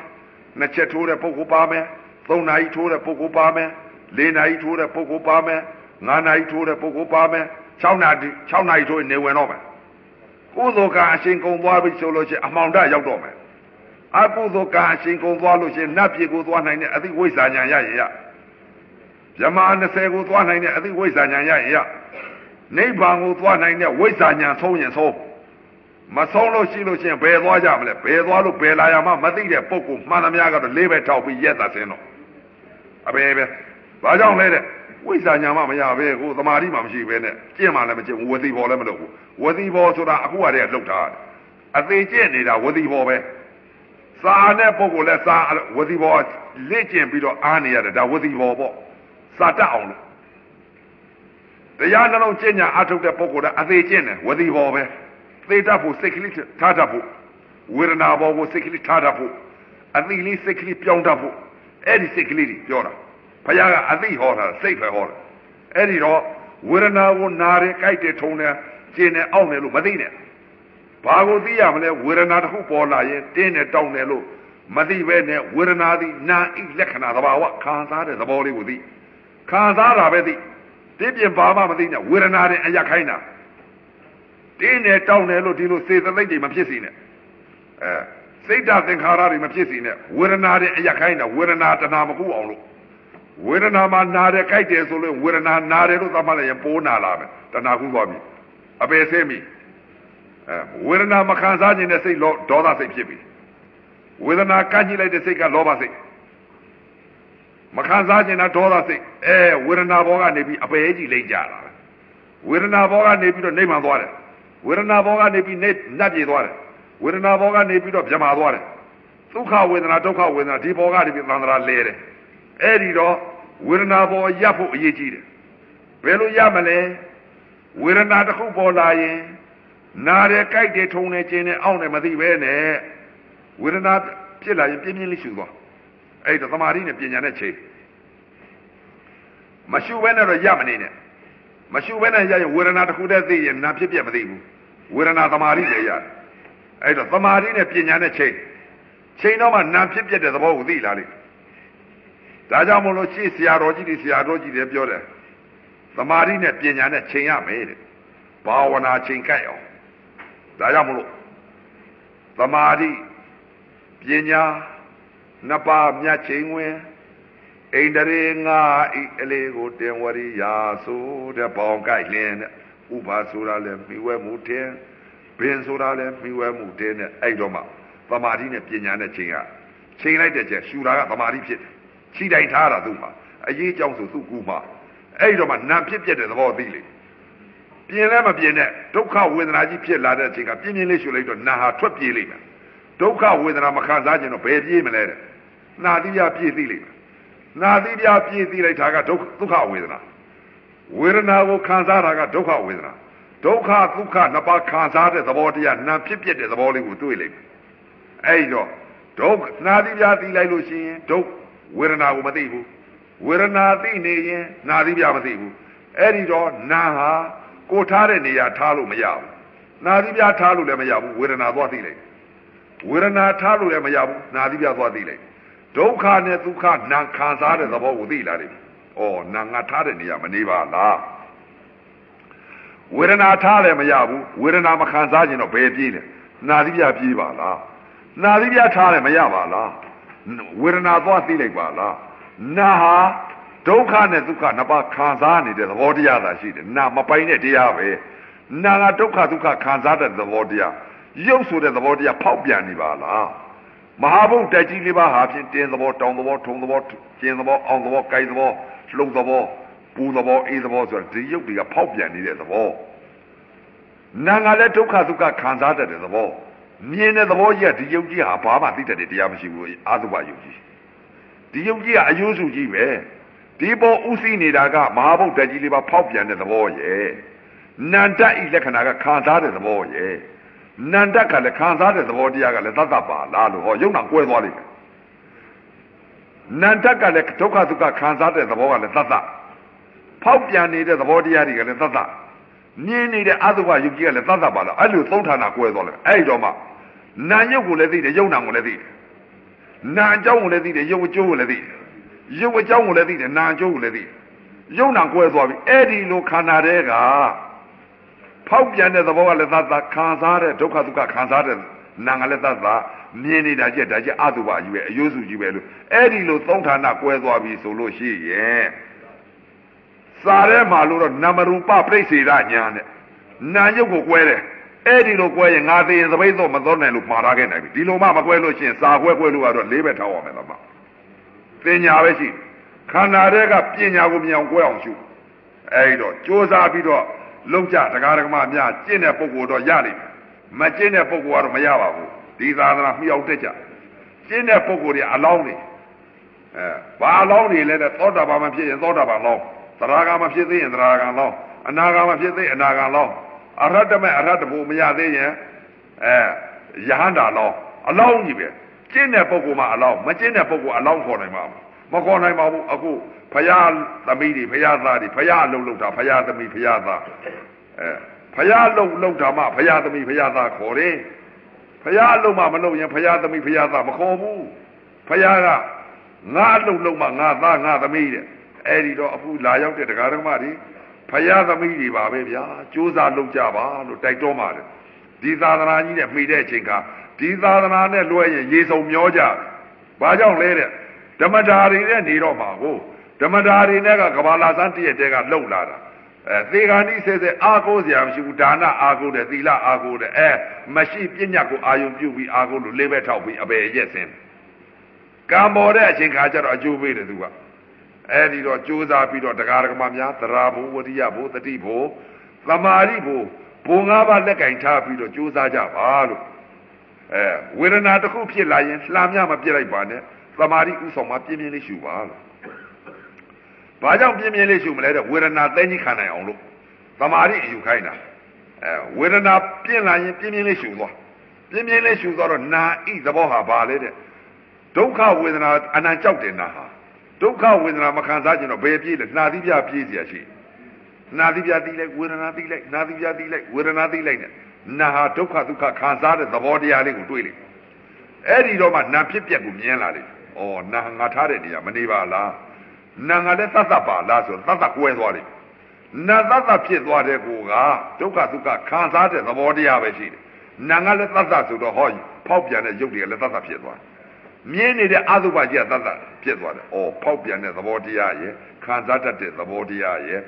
နှစ်ချက်ထိုးတဲ့ပုဂ္ဂိုလ်ပါမယ်သုံးနာရီထိုးတဲ့ပုဂ္ဂိုလ်ပါမယ်လေးနာရီထိုးတဲ့ပုဂ္ဂိုလ်ပါမယ်ငါးနာရီထိုးတဲ့ပုဂ္ဂိုလ်ပါမယ်6နာရီ6နာရီထိုးနေဝင်တော့မယ် ကုသိုလ်ကအရှင်ကုံသွားပြီဆိုလို့ရှိရင်အမှောင်တရောက်တော့မယ်အကုသိုလ်ကအရှင်ကုံသွားလို့ရှိရင်နတ်ပြည်ကိုသွားနိုင်တဲ့အသိဝိဇ္ဇာဉာဏ်ရရင်ရဗြဟ္မာ20ကိုသွားနိုင်တဲ့အသိဝိဇ္ဇာဉာဏ်ရရင်ရနိဗ္ဗာန်ကိုသွားနိုင်တဲ့ဝိဇ္ဇာဉာဏ်ဆုံးရင်ဆုံးမဆုံးလို့ရှိလို့ရှိရင်ဘယ်သွားကြမလဲဘယ်သွားလို့ဘယ်လာရမှမသိတဲ့ပုံကိုမှန်သမျှကတော့လေးပဲထောက်ပြီးရက်တာစင်းတော့အဘယ်ပဲဘာကြောင့်လဲတဲ့ ဝိဇ္ဇာညာမှမရပဲကိုသမာဓိမှမရှိပဲနဲ့ကျင့်မှလည်းမကျင့်ဝတိဘောလည်းမလုပ်ဘူးဝတိဘောဆိုတာအခုကတည်းကလှုပ်ထားတယ်အသေးကျင့်နေတာဝတိဘောပဲစာနဲ့ပုံကိုလည်းစာဝတိဘောလက်ကျင့်ပြီးတော့အားနေရတယ်ဒါဝတိဘောပေါ့စာတတ်အောင်လို့တရားနှလုံးကျင့်ညာအထုတ်တဲ့ပုံကိုလည်းအသေးကျင့်တယ်ဝတိဘောပဲသေတတ်ဖို့စိတ်ကလေးထားတတ်ဖို့ဝေဒနာဘောကိုစိတ်ကလေးထားတတ်ဖို့အသိလေးစိတ်ကလေးပြောင်းတတ်ဖို့အဲ့ဒီစိတ်ကလေးတွေပြောတာ ဘုရားကအသိဟောတာစိတ်ပဲဟောတာအဲ့ဒီတော့ဝေဒနာကိုနာတယ်ကြိုက်တယ်ထုံတယ်ကျင်တယ်အောင့်တယ်လို့မသိနဲ့ဘာကိုသိရမလဲဝေဒနာတစ်ခုပေါ်လာရင်တင်းတယ်တောင်းတယ်လို့မသိပဲနဲ့ဝေဒနာသည်နာဣလက္ခဏာသဘာဝခံစားတဲ့သဘောလေးကိုသိခံစားတာပဲသိတိပြင်ဘာမှမသိနဲ့ဝေဒနာနဲ့အရက်ခိုင်းတာတင်းတယ်တောင်းတယ်လို့ဒီလိုစေတသိက်တွေမဖြစ်စီနဲ့အဲစိတ်ဓာတ်သင်္ခါရတွေမဖြစ်စီနဲ့ဝေဒနာတွေအရက်ခိုင်းတာဝေဒနာတဏမကူအောင်လို့ ဝေဒနာမှာနာတယ်ကြိုက်တယ်ဆိုလို့ဝေဒနာနာတယ်လို့သတ်မှတ်လိုက်ရင်ပိုးနာလာမယ်တဏှာကူးသွားပြီအပယ်ဆင်းပြီအဲဝေဒနာမခံစားခြင်းတဲ့စိတ်လောဒေါသစိတ်ဖြစ်ပြီဝေဒနာကန့်ကြည့်လိုက်တဲ့စိတ်ကလောဘစိတ်မခံစားခြင်းတာဒေါသစိတ်အဲဝေဒနာဘောကနေပြီးအပယ်ကြီးလိမ့်ကြတာဝေဒနာဘောကနေပြီးတော့နှိမ့်မှန်သွားတယ်ဝေဒနာဘောကနေပြီးနှက်ပြေသွားတယ်ဝေဒနာဘောကနေပြီးတော့ပြမာသွားတယ်ဒုက္ခဝေဒနာဒုက္ခဝေဒနာဒီဘောကနေပြီးသံသရာလဲတယ် အဲ့ဒီတော့ဝေဒနာပေါ်ရပ်ဖို့အရေးကြီးတယ်ဘယ်လိုရမလဲဝေဒနာတစ်ခုပေါ်လာရင်နာတယ်ကြိုက်တယ်ထုံတယ်ကျင်တယ်အောင့်တယ်မသိပဲနဲ့ဝေဒနာဖြစ်လာရင်ပြင်းပြင်းလေးရှူသွားအဲ့ဒါသမာဓိနဲ့ပညာနဲ့ချိန်မရှူဘဲနဲ့တော့ရမနေနဲ့မရှူဘဲနဲ့ရရင်ဝေဒနာတစ်ခုတည်းသိရင်နာဖြစ်ပြမသိဘူးဝေဒနာသမာဓိလည်းရတယ်အဲ့တော့သမာဓိနဲ့ပညာနဲ့ချိန်ချိန်တော့မှနာဖြစ်ပြတဲ့သဘောကိုသိလာလိမ့် ဒါကြောင့်မို့လို့ရှေ့ဆရာတော်ကြီးတွေဆရာတော်ကြီးတွေပြောတယ်သမာဓိနဲ့ပညာနဲ့ချိန်ရမယ်တဲ့ဘာဝနာချိန်ကြိုက်အောင်ဒါကြောင့်မို့လို့သမာဓိပညာနှစ်ပါးမြတ်ချိန်ဝင်ဣန္ဒြေငါဤအလေးကိုတင်ဝရိယာဆိုတဲ့ပေါင်ကြိုက်လင်းတဲ့ဥပါဆိုတာလဲမိဝဲမှုတင်ဘင်းဆိုတာလဲမိဝဲမှုတင်တဲ့အဲ့တော့မှသမာဓိနဲ့ပညာနဲ့ချိန်ရချိန်လိုက်တဲ့ချက်ရှူတာကသမာဓိဖြစ်တယ် ခြိတိုင်ထားတာသူ့မှာအရေးကြောင်းဆိုသူ့ကူမှာအဲ့တော့မှနာဖြစ်ပြတဲ့သဘောသိလေပြင်းလဲမပြင်းနဲ့ဒုက္ခဝေဒနာကြီးဖြစ်လာတဲ့အချိန်ကပြင်းပြင်းလေးရှုလိုက်တော့နာဟာထွက်ပြေးလိမ့်မယ်ဒုက္ခဝေဒနာမခံစားခြင်းတော့ဘယ်ပြေးမလဲတဲ့နာသီးပြပြေးသိလိမ့်မယ်နာသီးပြပြေးသိလိုက်တာကဒုက္ခဒုက္ခဝေဒနာဝေဒနာကိုခံစားတာကဒုက္ခဝေဒနာဒုက္ခဒုက္ခနှစ်ပါးခံစားတဲ့သဘောတရားနာဖြစ်ပြတဲ့သဘောလေးကိုတွေ့လိမ့်မယ်အဲ့တော့ဒုက္ခနာသီးပြသိလိုက်လို့ရှိရင်ဒုက္ခ ဝေဒနာကိုမသိဘူးဝေဒနာသိနေရင်နာသီးပြမသိဘူးအဲ့ဒီတော့နာဟာကိုထားတဲ့နေရာထားလို့မရဘူးနာသီးပြထားလို့လည်းမရဘူးဝေဒနာသွားသိလိုက်ဝေဒနာထားလို့လည်းမရဘူးနာသီးပြသွားသိလိုက်ဒုက္ခနဲ့ဒုက္ခနာခံစားတဲ့သဘောကိုသိလာတယ်ဩနာငါထားတဲ့နေရာမနေပါလားဝေဒနာထားလည်းမရဘူးဝေဒနာမခံစားခြင်းတော့ဘယ်ပြေးလဲနာသီးပြပြေးပါလားနာသီးပြထားလည်းမရပါလား ဝေဒနာသွားသိလိုက်ပါလားနာဟာဒုက္ခနဲ့ဒုက္ခနှစ်ပါးခံစားနေတဲ့သဘောတရားသာရှိတယ်နာမပိုင်တဲ့တရားပဲနာကဒုက္ခဒုက္ခခံစားတဲ့သဘောတရားရုပ်ဆိုတဲ့သဘောတရားဖောက်ပြန်နေပါလားမဟာဘုတ်တက်ကြီးလေးပါးဟာဖြင့်တင်းသဘောတောင်သဘောထုံသဘောကျင်းသဘောအောင်သဘောကြိုက်သဘောလှုပ်သဘောပူသဘောအေးသဘောဆိုတော့ဒီရုပ်တွေကဖောက်ပြန်နေတဲ့သဘောနာကလည်းဒုက္ခဒုက္ခခံစားတတ်တဲ့သဘော မြင်တဲ့သဘောကြီးကဒီယုတ်ကြီးဟာဘာမှသိတတ်တဲ့တရားမရှိဘူးအာသုဘယုတ်ကြီးဒီယုတ်ကြီးကအယုစုကြီးပဲဒီပေါ်ဥသိနေတာကမဟာဗုဒ္ဓကြီးလေးပါဖောက်ပြန်တဲ့သဘောရဲ့နန္တဤလက္ခဏာကခံစားတဲ့သဘောရဲ့နန္တကလည်းခံစားတဲ့သဘောတရားကလည်းသတ္တပါလားလို့ဟောယုံနာကွဲသွားလိမ့်မယ်နန္တကလည်းဒုက္ခဒုက္ခခံစားတဲ့သဘောကလည်းသတ္တဖောက်ပြန်နေတဲ့သဘောတရားတွေကလည်းသတ်သတ်မြင်နေတဲ့အတုပယုတ်ကြီးကလည်းသတ်သတ်ပါလားအဲ့လိုသုံးဌာနကွဲသွားတယ်အဲ့တော့မှ နာယုတ်ကိုလည်းသိတယ်ယုတ်နာကိုလည်းသိတယ်နာအကြောင်းကိုလည်းသိတယ်ယုတ်အကျိုးကိုလည်းသိတယ်ယုတ်အကြောင်းကိုလည်းသိတယ်နာအကျိုးကိုလည်းသိတယ်ယုတ်နာကွဲသွားပြီအဲ့ဒီလိုခန္ဓာတွေကဖောက်ပြန်တဲ့သဘောကလည်းသတ်သတ်ခံစားတဲ့ဒုက္ခဒုက္ခခံစားတဲ့နာငါလည်းသတ်သတ်မြင်နေတာကြက်ဒါကြက်အတုပကြီးပဲအယုစုကြီးပဲလို့အဲ့ဒီလိုသုံးဌာနကွဲသွားပြီဆိုလို့ရှိရဲ့စာထဲမှာလို့တော့နမရူပပြိစေရညာနဲ့နာယုတ်ကိုကွဲတယ် အဲ့ဒီလိုကွဲရင်ငါသိရင်သပိတ်တော့မသောနိုင်လို့မှားထားခဲ့နိုင်ပြီဒီလိုမှမကွဲလို့ရှိရင်စာကွဲကွဲလို့ကတော့လေးပဲထောက်ရမယ်တော့မှပညာပဲရှိခန္ဓာတွေကပညာကိုမြောင်ကွဲအောင်ရှုအဲ့တော့ကြိုးစားပြီးတော့လုံးကြတရားဓမ္မများကျင့်တဲ့ပုဂ္ဂိုလ်တော့ရလိမ့်မယ်မကျင့်တဲ့ပုဂ္ဂိုလ်ကတော့မရပါဘူးဒီသာသနာမြောက်တက်ကြကျင့်တဲ့ပုဂ္ဂိုလ်တွေအလောင်းတွေအဲဘာအလောင်းတွေလဲတဲ့သောတာပန်မဖြစ်ရင်သောတာပန်လောင်းသရဂါမဖြစ်သေးရင်သရဂါလောင်းအနာဂါမဖြစ်သေးအနာဂါလောင်း အရဟတမေအရဟတဘုမရသေးရင်အဲယဟန္တာလောင်းအလောင်းကြီးပဲကျင့်တဲ့ပုဂ္ဂိုလ်မှာအလောင်းမကျင့်တဲ့ပုဂ္ဂိုလ်အလောင်းခေါ်နိုင်မှာမခေါ်နိုင်ပါဘူးအခုဖရာသမီးတွေဖရာသားတွေဖရာအလုံးလုံးတာဖရာသမီးဖရာသားအဲဖရာလုံးလုံးတာမှဖရာသမီးဖရာသားခေါ်တယ်ဖရာအလုံးမှမလုံးရင်ဖရာသမီးဖရာသားမခေါ်ဘူးဖရာကငါအလုံးလုံးမှငါသားငါသမီးတဲ့အဲ့ဒီတော့အခုလာရောက်တဲ့တရားဓမ္မတွေ ဖရာသမီးတွေပါပဲဗျာကြိုးစားလုပ်ကြပါလို့တိုက်တွန်းပါတယ်ဒီသာသနာကြီးနဲ့မိတဲ့အချိန်ကဒီသာသနာနဲ့လွှဲရင်ရေစုံမျောကြဘာကြောင့်လဲတဲ့ဓမ္မဓာရီနဲ့နေတော့မှာကိုဓမ္မဓာရီနဲ့ကကဘာလာစန်းတည့်တဲ့ကလှုပ်လာတာအဲသေဂာနိဆဲဆဲအာကိုးစရာမရှိဘူးဒါနအာကိုးတယ်သီလအာကိုးတယ်အဲမရှိပညာကိုအာယုံပြုပြီးအာကိုးလို့လေးဘက်ထောက်ပြီးအပေရက်စင်းကံပေါ်တဲ့အချိန်ခါကျတော့အကျိုးပေးတယ်သူက အဲဒီတော့ကြိုးစားပြီးတော့တရားဓမ္မများသရာဘုဝတိယဘုတတိဘုသမာဓိဘုဘုံငါးပါးလက်ကင်ထားပြီးတော့ကြိုးစားကြပါလို့အဲဝေဒနာတစ်ခုဖြစ်လာရင်လှမ်းမြမပြစ်လိုက်ပါနဲ့သမာဓိဥဆောင်မှာပြင်းပြင်းလေးရှူပါလို့ဘာကြောင့်ပြင်းပြင်းလေးရှူမလဲတဲ့ဝေဒနာသိကြီးခံနိုင်အောင်လို့သမာဓိအယူခိုင်းတာအဲဝေဒနာပြင်းလာရင်ပြင်းပြင်းလေးရှူသွားပြင်းပြင်းလေးရှူသွားတော့နာဣသဘောဟာဘာလဲတဲ့ဒုက္ခဝေဒနာအနံကြောက်တယ်နာဟာ ဒုက္ခဝေဒနာမခံစားခြင်းတော့ဘယ်ပြေးလဲနှာသီးပြပြေးเสียရှိနှာသီးပြသီးလိုက်ဝေဒနာသီးလိုက်နှာသီးပြသီးလိုက်ဝေဒနာသီးလိုက်နဲ့နာဟာဒုက္ခဒုက္ခခံစားတဲ့သဘောတရားလေးကိုတွေးလိုက်အဲ့ဒီတော့မှနာဖြစ်ပျက်ကိုမြင်လာတယ်ဩနာငါထားတဲ့နေရာမနေပါလားနာငါလည်းသတ်သတ်ပါလားဆိုသတ်သတ်ကွဲသွားတယ်နာသတ်သတ်ဖြစ်သွားတဲ့ကိုကဒုက္ခဒုက္ခခံစားတဲ့သဘောတရားပဲရှိတယ်နာငါလည်းသတ်သတ်ဆိုတော့ဟောဖောက်ပြန်တဲ့ရုပ်တွေကလည်းသတ်သတ်ဖြစ်သွားတယ် မြင်နေတဲ့အတုပကြီးကသတ်သတ်ဖြစ်သွားတယ်။အော်ဖောက်ပြန်တဲ့သဘောတရားရဲ့ခံစားတတ်တဲ့သဘောတရားရဲ့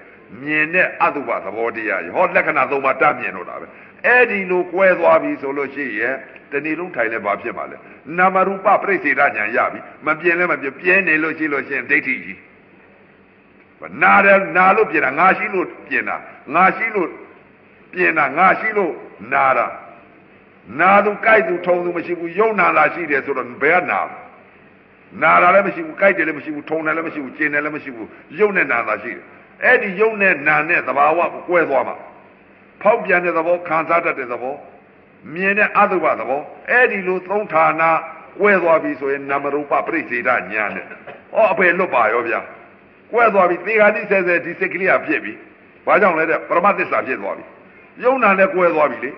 မြင်တဲ့အတုပသဘောတရားရဲ့ဟောလက္ခဏာသုံးပါးတတ်မြင်တော့တာပဲ။အဲ့ဒီလိုကွဲသွားပြီဆိုလို့ရှိရင်တဏီလုံးထိုင်လဲဘာဖြစ်မှာလဲ။နာမရူပပြိစေတညာရပြီ။မပြင်းလဲမပြင်းပြင်းနေလို့ရှိလို့ရှိရင်ဒိဋ္ဌိကြီး။နာတယ်နာလို့ပြင်တာငါရှိလို့ပြင်တာငါရှိလို့ပြင်တာငါရှိလို့နာတာ နာသူကြိုက်သူထုံသူမရှိဘူးယုံနာလာရှိတယ်ဆိုတော့ဘယ်ကနာနာတာလည်းမရှိဘူးကြိုက်တယ်လည်းမရှိဘူးထုံတယ်လည်းမရှိဘူးကျင်တယ်လည်းမရှိဘူးယုံနဲ့နာတာရှိတယ်အဲ့ဒီယုံနဲ့နာနဲ့သဘာဝကိုကွဲသွားမှာဖောက်ပြန်တဲ့သဘောခံစားတတ်တဲ့သဘောမြင်တဲ့အတုပသဘောအဲ့ဒီလိုသုံးဌာနကွဲသွားပြီဆိုရင်နာမရူပပြိစေတညာနဲ့ဟောအဖေလွတ်ပါရောဗျာကွဲသွားပြီသေဃာတိဆဲဆဲဒီစိတ်ကလေးကဖြစ်ပြီဘာကြောင့်လဲတဲ့ပရမသစ္စာဖြစ်သွားပြီယုံနာနဲ့ကွဲသွားပြီလေ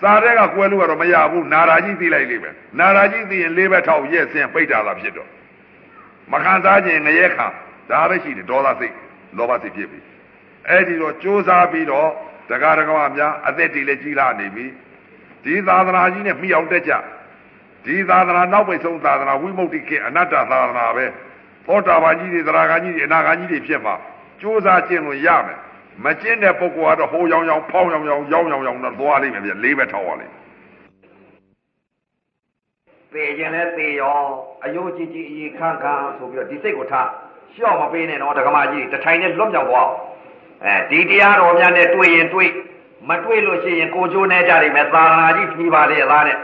စာတဲ့ကကွဲလို့ကတော့မရဘူးနာရာကြီးသိလိုက်လိမ့်မယ်နာရာကြီးသိရင်လေးဘက်ထောက်ရက်ဆင်းပိတ်တာသာဖြစ်တော့မခံစားခြင်းငရဲခံဒါပဲရှိတယ်ဒေါသစိတ်လောဘစိတ်ဖြစ်ပြီအဲ့ဒီတော့ကြိုးစားပြီးတော့တရားတော်ကများအသက်တည်လည်းကြီးလာနေပြီဒီသာသနာကြီးနဲ့မိအောင်တက်ကြဒီသာသနာနောက်ပိတ်ဆုံးသာသနာဝိမု ക്തി ခေအနတ္တသာသနာပဲသောတာပန်ကြီးတွေသရဂန်ကြီးတွေအနာဂန်ကြီးတွေဖြစ်မှာကြိုးစားခြင်းလို့ရမယ် မကျင့်တဲ့ပုဂ္ဂိုလ်ကတော့ဟိုရောင်ရောင်ဖောင်းရောင်ရောင်ရောင်ရောင်ရောင်တော့သွားလိမ့်မယ်ဗျလေးပဲထောက်ရလိမ့်
ပေခြင်းလဲပေရောအယုတ်ကြည်ကြည်အေးခန့်ခန့်ဆိုပြီးတော့ဒီစိတ်ကိုထားလျှော့မပေးနဲ့တော့ဒကမာကြီးတထိုင်နဲ့လွတ်မြောက်သွားအဲဒီတရားတော်များနဲ့တွေ့ရင်တွေ့မတွေ့လို့ရှိရင်ကိုကျိုးနေကြလိမ့်မယ်သာသနာကြီးဖြီးပါလေလားနဲ့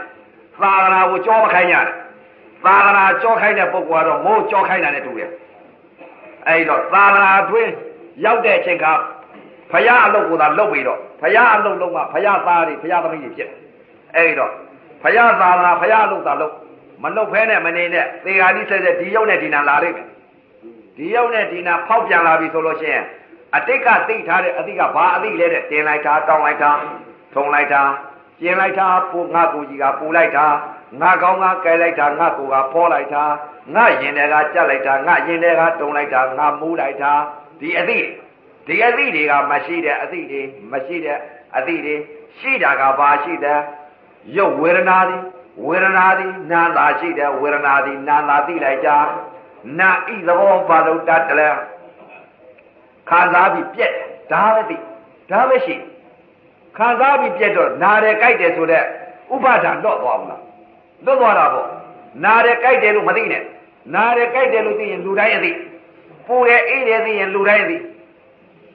သာသနာကိုကြောမခိုင်းရတယ်သာသနာကြောခိုင်းတဲ့ပုဂ္ဂိုလ်ကတော့မိုးကြောခိုင်းတာနဲ့တူတယ်အဲဒီတော့သာသနာအတွင်းရောက်တဲ့အချိန်က ဖရာအလုပ်ကိုသာလုပ်ပြီးတော့ဖရာအလုပ်လုပ်မှဖရာသားတွေဖရာသမီးတွေဖြစ်တယ်အဲဒီတော့ဖရာသာသနာဖရာအလုပ်သာလုပ်မလုပ်ဖဲနဲ့မနေနဲ့သေဃာတိဆက်တဲ့ဒီရောက်တဲ့ဒီနာလာလိမ့်မယ်ဒီရုပ်နဲ့ဒီနာဖောက်ပြန်လာပြီဆိုလို့ရှိရင်အတိတ်ကသိထားတဲ့အတိတ်ကဘာအတိတ်လဲတဲ့တင်လိုက်တာတောင်းလိုက်တာထုံလိုက်တာကျင်လိုက်တာပူငါကိုကြီးကပူလိုက်တာငါကောင်းကကဲလိုက်တာငါကိုကဖောလိုက်တာငါရင်တွေကကြက်လိုက်တာငါရင်တွေကတုံလိုက်တာငါမူးလိုက်တာဒီအတိတ် ဒီအတိတ်တွေကမရှိတဲ့အတိတ်တွေမရှိတဲ့အတိတ်တွေရှိတာကဘာရှိတဲ့ရုပ်ဝေဒနာတွေဝေဒနာသည်နာသာရှိတဲ့ဝေဒနာသည်နာသာသိလိုက်ကြနာဤသဘောဘာလို့တတ်တယ်လဲခံစားပြီးပြက်ဒါပဲသိဒါပဲရှိခံစားပြီးပြက်တော့နာတယ်ကြိုက်တယ်ဆိုတော့ဥပါဒံတော့သွားဘူးလားလွတ်သွားတာပေါ့နာတယ်ကြိုက်တယ်လို့မသိနဲ့နာတယ်ကြိုက်တယ်လို့သိရင်လူတိုင်းအသိပူတယ်အေးတယ်သိရင်လူတိုင်းအသိ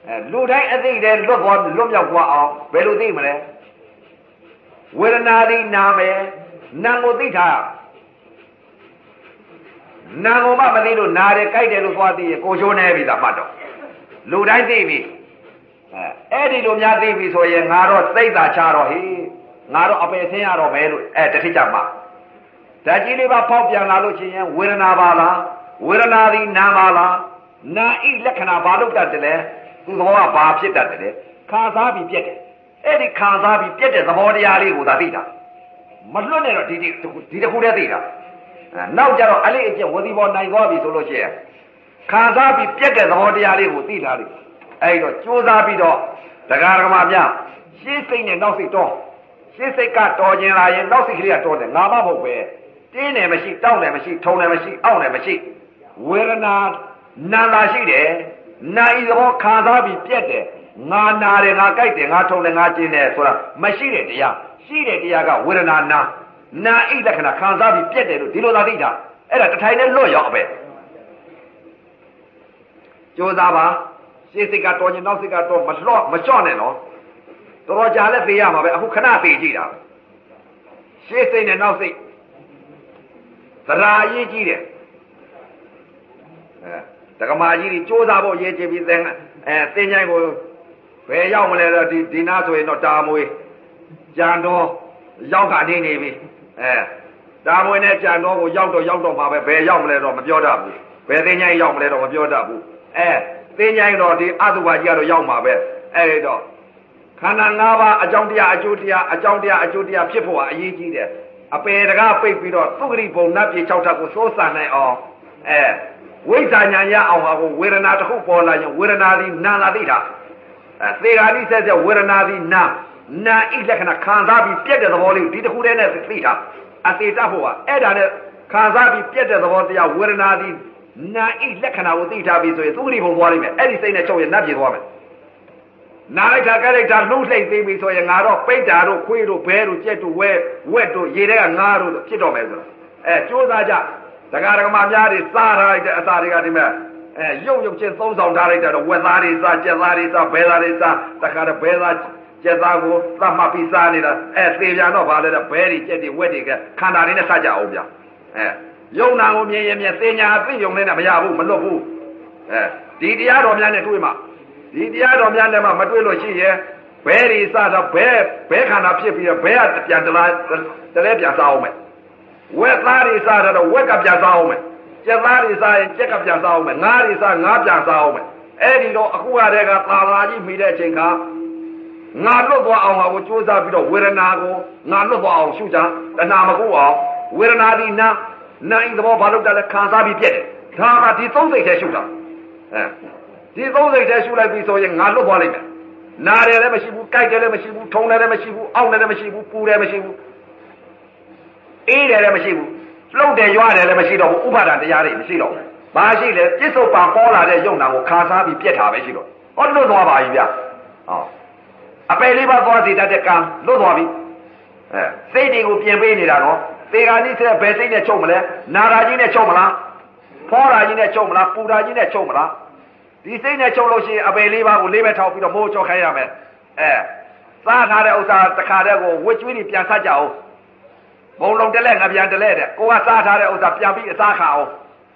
အဲလူတိုင်းအသိတယ်လွတ်သွားလွတ်မြောက်သွားအောင်ဘယ်လိုသိမလဲဝေဒနာသည်နာမယ်နာကိုသိထားနာကိုမှမသိလို့နာတယ်ကြိုက်တယ်လို့သွားသိရင်ကိုချိုးနေပြီသာမှတ်တော့လူတိုင်းသိပြီအဲအဲ့ဒီလိုများသိပြီဆိုရင်ငါတော့သိတာချတော့ဟေးငါတော့အပယ်ဆင်းရတော့မယ်လို့အဲတတိကြမှာဓာတ်ကြီးလေးပါဖောက်ပြန်လာလို့ချင်းရင်ဝေဒနာပါလားဝေဒနာသည်နာပါလားနာဤလက္ခဏာဘာလို့တတ်တယ်လဲ သူသဘောကဘာဖြစ်တတ်တယ်လဲခံစားပြီးပြက်တယ်အဲ့ဒီခံစားပြီးပြက်တဲ့သဘောတရားလေးကိုသာသိတာမလွတ်နဲ့တော့ဒီဒီဒီတစ်ခုတည်းသိတာနောက်ကြတော့အလေးအကျင့်ဝစီပေါ်နိုင်သွားပြီဆိုလို့ရှိရင်ခံစားပြီးပြက်တဲ့သဘောတရားလေးကိုသိထားတယ်အဲ့တော့ကြိုးစားပြီးတော့တရားဓမ္မများရှင်းစိတ်နဲ့နောက်စိတ်တော့ရှင်းစိတ်ကတော်ခြင်းလာရင်နောက်စိတ်ကလေးကတော်တယ်ငါမဟုတ်ပဲတင်းတယ်မရှိတောက်တယ်မရှိထုံတယ်မရှိအောင့်တယ်မရှိဝေဒနာနာလာရှိတယ် နာဤသဘောခံစားပြီးပြက်တယ်ငါနာတယ်ငါကြိုက်တယ်ငါထုံတယ်ငါကျင်တယ်ဆိုတာမရှိတဲ့တရားရှိတဲ့တရားကဝေဒနာနာနာဣလက္ခဏာခံစားပြီးပြက်တယ်လို့ဒီလိုသာသိတာအဲ့ဒါတထိုင်နဲ့လွတ်ရောက်အပဲကြိုးစားပါရှေ့စိတ်ကတော်ရင်နောက်စိတ်ကတော့မလွတ်မလျှော့နဲ့နော်တော်တော်ကြာလဲသိရမှာပဲအခုခဏသိကြည့်တာရှေ့စိတ်နဲ့နောက်စိတ်သရာရေးကြည့်တယ်အဲ တက္ကမကြီးကြီးစ조사ဖို့ရေးကြည့်ပြီးသင်အဲသင်ချိုင်းကိုဘယ်ရောက်မလဲတော့ဒီဒီနာဆိုရင်တော့တာမွေကြံတော်ရောက်ကနေနေပြီအဲတာမွေနဲ့ကြံတော်ကိုရောက်တော့ရောက်တော့မှာပဲဘယ်ရောက်မလဲတော့မပြောတတ်ဘူးဘယ်သင်ချိုင်းရောက်မလဲတော့မပြောတတ်ဘူးအဲသင်ချိုင်းတော့ဒီအသုဘကြီးကတော့ရောက်မှာပဲအဲ့တော့ခန္ဓာ၅ပါးအကြောင်းတရားအကျိုးတရားအကြောင်းတရားအကျိုးတရားဖြစ်ဖို့ကအရေးကြီးတယ်အပေတကားပိတ်ပြီးတော့သုခရိဘုံနတ်ပြေ၆ထပ်ကိုစိုးစံနိုင်အောင်အဲ ဝိဇ္ဇာညာရအောင်ဟာကိုဝေဒနာတစ်ခုပေါ်လာရင်ဝေဒနာသည်နာလာသိတာအဲသေဃာတိဆက်ဆက်ဝေဒနာသည်နာနာဣလက္ခဏာခံစားပြီးပြက်တဲ့သဘောလေးဒီတစ်ခုတည်းနဲ့သိတာအသေးတတ်ဖို့ကအဲ့ဒါနဲ့ခံစားပြီးပြက်တဲ့သဘောတရားဝေဒနာသည်နာဣလက္ခဏာကိုသိထားပြီးဆိုရင်သုခရိဘုံသွားလိမ့်မယ်အဲ့ဒီစိတ်နဲ့ချုပ်ရင်နတ်ပြေသွားမယ်နာလိုက်တာကြက်လိုက်တာလှုပ်လှိမ့်သိပြီဆိုရင်ငါတော့ပိတ်တာတို့ခွေးတို့ဘဲတို့ကြက်တို့ဝဲဝက်တို့ရေထဲကငါတို့ဖြစ်တော့မယ်ဆိုတော့အဲကြိုးစားကြ ဒကာဒကမများတွေစားထားလိုက်တဲ့အစာတွေကဒီမဲ့အဲရုပ်ရုပ်ချင်းသုံးဆောင်ထားလိုက်တဲ့ဝက်သားတွေစားကြက်သားတွေစားဘဲသားတွေစားတခါတော့ဘဲသားကြက်သားကိုသတ်မှတ်ပြီးစားနေတာအဲသေပြန်တော့ဗာလဲတဲ့ဘဲတွေကြက်တွေဝက်တွေကခန္ဓာတွေနဲ့စကြအောင်ဗျအဲယုံနာကိုမြင်ရင်မြင်သိညာသိယုံနဲ့မရဘူးမလွတ်ဘူးအဲဒီတရားတော်များနဲ့တွေ့မှာဒီတရားတော်များနဲ့မှမတွေ့လို့ရှိရင်ဘဲတွေစတော့ဘဲဘဲခန္ဓာဖြစ်ပြီးတော့ဘဲကပြန်တလားတလဲပြန်စားအောင်မယ် ဝက်သားတွေစားတော့ဝက်ကပြန်စားအောင်မယ်ကြက်သားတွေစားရင်ကြက်ကပြန်စားအောင်မယ်ငါးတွေစားငါးပြန်စားအောင်မယ်အဲ့ဒီတော့အခုကတည်းကသာသာကြီးမိတဲ့အချိန်ခါငါလွတ်သွားအောင်ဟာကိုစူးစမ်းပြီးတော့ဝေဒနာကိုငါလွတ်သွားအောင်ရှုကြတဏှာမကူအောင်ဝေဒနာဒီနာနာဤသဘောဘာလို့တလဲခံစားပြီးပြက်တယ်ဒါကဒီသုံးစိတ်ထဲရှုတာအဲဒီသုံးစိတ်ထဲရှုလိုက်ပြီဆိုရင်ငါလွတ်သွားလိမ့်မယ်နာတယ်လည်းမရှိဘူးကြိုက်တယ်လည်းမရှိဘူးထုံတယ်လည်းမရှိဘူးအောင့်တယ်လည်းမရှိဘူးပူတယ်မရှိဘူး အေးတယ်လည်းမရှိဘူးလှုပ်တယ်ရွာတယ်လည်းမရှိတော့ဘူးဥပါဒံတရားတွေမရှိတော့ဘူးဘာရှိလဲပြစ္ဆုတ်ပါပေါ်လာတဲ့ယုံနာကိုခါစားပြီးပြက်တာပဲရှိတော့ဟောလွတ်သွားပါပြီဗျဟောအပယ်လေးပါးသွားစီတတ်တဲ့ကံလွတ်သွားပြီအဲစိတ်တွေကိုပြင်ပေးနေတာနော်သေဃာနိဆက်ဘယ်စိတ်နဲ့ချုပ်မလဲနာရာကြီးနဲ့ချုပ်မလားဖောရာကြီးနဲ့ချုပ်မလားပူရာကြီးနဲ့ချုပ်မလားဒီစိတ်နဲ့ချုပ်လို့ရှိရင်အပယ်လေးပါးကိုလေးပဲထောက်ပြီးတော့မိုးချောခိုင်းရမယ်အဲစားထားတဲ့ဥစ္စာတခါတည်းကိုဝစ်ကျွေးတွေပြန်ဆက်ကြအောင် ဘုံလုံးတလဲငါပြန်တလဲတဲ့ကိုကစားထားတဲ့ဥစ္စာပြန်ပြီးအစားခါအောင်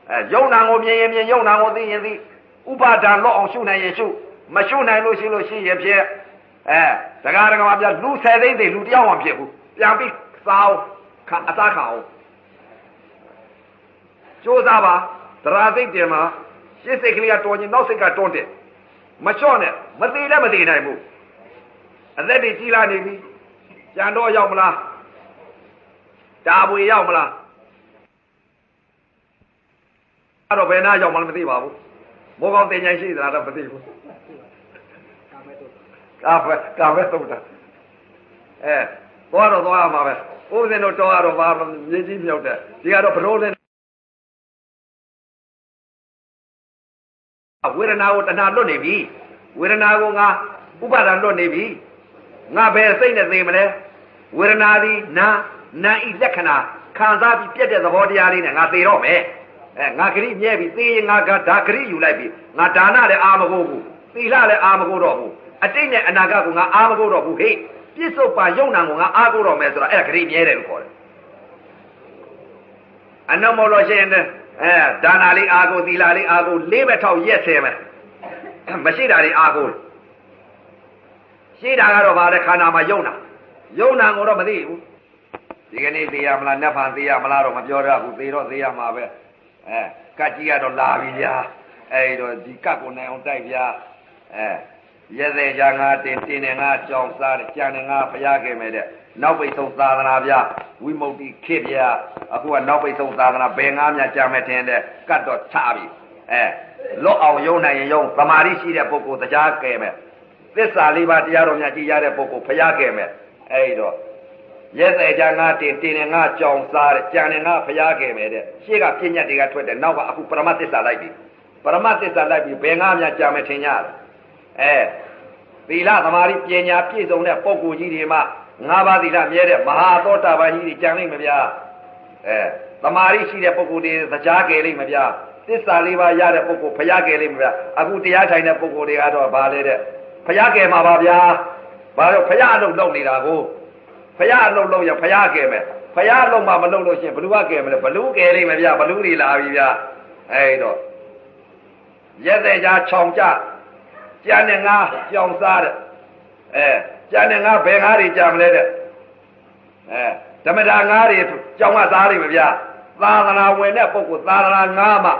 အဲယုံနာကိုမြင်ရင်မြင်ယုံနာကိုသိရင်သိဥပါဒံလော့အောင်ရှုနိုင်ရင်ရှုမရှုနိုင်လို့ရှိလို့ရှိရင်ဖြစ်အဲဒကာဒကာမပြလူဆယ်သိန်းသိလူတယောက်မှဖြစ်ဘူးပြန်ပြီးစားအောင်ခအစားခါအောင်ကြိုးစားပါသရာစိတ်တင်မှာရှင်းစိတ်ကလေးကတော်ရင်နောက်စိတ်ကတွန်းတယ်မလျှော့နဲ့မသေးလည်းမသေးနိုင်ဘူးအသက်တွေကြီးလာနေပြီကြံတော့ရောက်မလား တာပွေရောက်မလားအဲ့တော့ဘယ်နာရောက်မှလည်းမသိပါဘူးမောကောင်တင်ညာရှိသလားတော့မသိဘူးကာပဲကာပဲသုံးတာအဲသွားတော့သွားရမှာပဲဥပဇင်တို့တော်ရတော့ဘာမြေကြီးမြောက်တဲ့ဒီကတော့ဘရိုးလဲဝေဒနာကိုတဏှာလွတ်နေပြီဝေဒနာကိုငါဥပါဒံလွတ်နေပြီငါဘယ်စိတ်နဲ့သိမလဲဝေဒနာသည်နာ နာဤလက္ခဏာခံစားပြီးပြက်တဲ့သဘောတရားလေးနဲ့ငါသိတော့မယ်အဲငါဂရိမြဲပြီသိရင်ငါကဒါဂရိယူလိုက်ပြီငါဒါနလည်းအာမကိုဘူးသီလလည်းအာမကိုတော့ဘူးအတိတ်နဲ့အနာဂတ်ကငါအာမကိုတော့ဘူးဟေ့ပြစ္ဆုတ်ပါယုံနာကိုငါအာကိုတော့မယ်ဆိုတာအဲ့ဒါဂရိမြဲတယ်လို့ခေါ်တယ်အနမောလို့ရှိရင်အဲဒါနာလေးအာကိုသီလလေးအာကိုလေးပဲထောက်ရက်ဆဲမယ်မရှိတာတွေအာကိုရှိတာကတော့ဗါတဲ့ခန္ဓာမှာယုံနာယုံနာကိုတော့မသိဘူး ဒီကနေ့သိရမလားနတ်ဖန်သိရမလားတော့မပြောရဘူးသိတော့သိရမှာပဲအဲကတ်ကြီးကတော့လာပြီဗျာအဲဒီတော့ဒီကတ်ကိုနိုင်အောင်တိုက်ဗျာအဲရဲသေးကြငါတင်တင်နေငါကြောင်စားတယ်ကြံနေငါဖျားခဲ့မယ်တဲ့နောက်ပိတ်ဆုံးသာသနာဗျာဝိမု ക്തി ခေဗျာအခုကနောက်ပိတ်ဆုံးသာသနာဘယ်ငါးမြကြာမယ်ထင်တဲ့ကတ်တော့ချပြီအဲလွတ်အောင်ယုံနိုင်ရင်ယုံသမာဓိရှိတဲ့ပုဂ္ဂိုလ်တရားကဲမယ်သစ္စာလေးပါးတရားတော်များကြည်ရတဲ့ပုဂ္ဂိုလ်ဖျားကဲမယ်အဲဒီတော့ ရဲသေးကြငါတင်တင်နေငါကြောင်စားတယ်ကြံနေငါဖျားခဲ့မယ်တဲ့ရှေ့ကပြဉ္ညတ်တွေကထွက်တယ်နောက်ကအခုပရမတ်သစ္စာလိုက်ပြီပရမတ်သစ္စာလိုက်ပြီဘယ်ငါးများကြာမယ်ထင်ကြတယ်အဲသီလသမာဓိပညာပြည့်စုံတဲ့ပုဂ္ဂိုလ်ကြီးတွေမှငါးပါးသီလမြဲတဲ့မဟာသောတာပန်ကြီးတွေကြံလိမ့်မဗျာအဲသမာဓိရှိတဲ့ပုဂ္ဂိုလ်တွေသကြားကယ်လိမ့်မဗျာသစ္စာလေးပါးရတဲ့ပုဂ္ဂိုလ်ဖျားကယ်လိမ့်မဗျာအခုတရားထိုင်တဲ့ပုဂ္ဂိုလ်တွေကတော့ဗာလဲတဲ့ဖျားကယ်မှာပါဗျာဘာလို့ဖျားအလုပ်လုပ်နေတာကို ဖျားအလုပ်လုပ်ရဖျားကယ်မယ်ဖျားအလုပ်မှမလုပ်လို့ရှိရင်ဘလူကကယ်မလဲဘလူကယ်လိမ့်မဗျာဘလူတွေလာပြီဗျာအဲ့တော့ရက်တဲ့ကြားခြောင်ကြကြံနေငါကြောင်စားတဲ့အဲကြံနေငါဘယ်ငါတွေကြံမလဲတဲ့အဲဓမ္မတာငါတွေကြောင်ကစားလိမ့်မဗျာသာသနာဝင်တဲ့ပုဂ္ဂိုလ်သာသနာငါမှ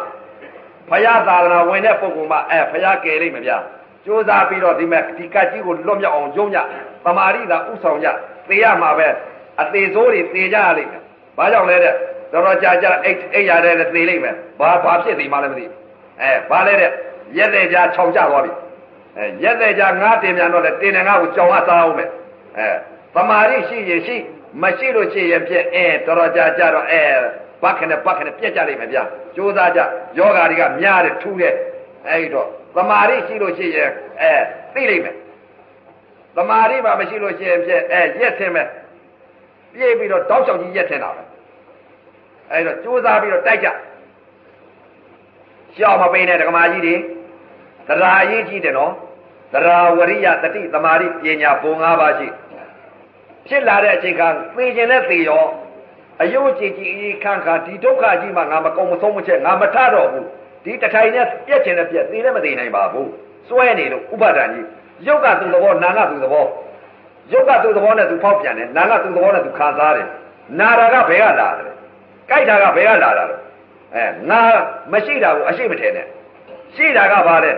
ဖယားသာသနာဝင်တဲ့ပုဂ္ဂိုလ်မှအဲဖယားကယ်လိမ့်မဗျာကြိုးစားပြီးတော့ဒီမဲ့ဒီကတ်ကြီးကိုလွတ်မြောက်အောင်ယုံကြ သမာဓိသာဥဆောင်ကြသေရမှာပဲအသေးစိုးတွေသေကြရလိမ့်မယ်ဘာကြောင့်လဲတဲ့တော်တော်ကြာကြာအိတ်အိတ်ရတဲ့သေလိမ့်မယ်ဘာဘာဖြစ်နေမှလည်းမသိဘူးအဲဘာလဲတဲ့ရက်တဲ့ကြာခြောင်ကြသွားပြီအဲရက်တဲ့ကြာငါတင်ပြန်တော့လေတင်တယ်ငါကိုကြောင်ကစားအောင်မယ်အဲသမာဓိရှိရင်ရှိမရှိလို့ရှိရင်ပြည့်အဲတော်တော်ကြာကြာတော့အဲဘက်ခနဲ့ဘက်ခနဲ့ပြက်ကြလိမ့်မယ်ဗျာကြိုးစားကြယောဂါတွေကများတယ်ထူးတယ်အဲဒီတော့သမာဓိရှိလို့ရှိရင်အဲသိလိမ့်မယ် သမာဓိမှမရှိလို့ရှိရင်ပြည့်အဲရက်ဆင်းမယ်ပြေးပြီးတော့တောက်ချောင်ကြီးရက်ဆင်းတာပဲအဲဒီတော့ကြိုးစားပြီးတော့တိုက်ကြရှောက်မပိနဲ့ဒကမာကြီးတွေတရားအရေးကြီးတယ်နော်တရားဝရိယတတိသမာဓိပညာဘုံ၅ပါးရှိဖြစ်လာတဲ့အချိန်ကသိခြင်းနဲ့သိရောအယုတ်ကြည်ကြည်အေးခန့်ခါဒီဒုက္ခကြီးမှငါမကုံမဆုံးမချက်ငါမထတော့ဘူးဒီတထိုင်နဲ့ပြက်ခြင်းနဲ့ပြက်သိလည်းမသိနိုင်ပါဘူးစွဲနေလို့ဥပါဒဏ်ကြီး ရုပ်ကသူ့သဘောနာကသူ့သဘောရုပ်ကသူ့သဘောနဲ့သူဖောက်ပြန်တယ်နာကသူ့သဘောနဲ့သူခံစားတယ်နာတာကဘယ်ကလာတယ်ကြိုက်တာကဘယ်ကလာတာလဲအဲငါမရှိတာကိုအရှိမထင်နဲ့ရှိတာကဘာလဲ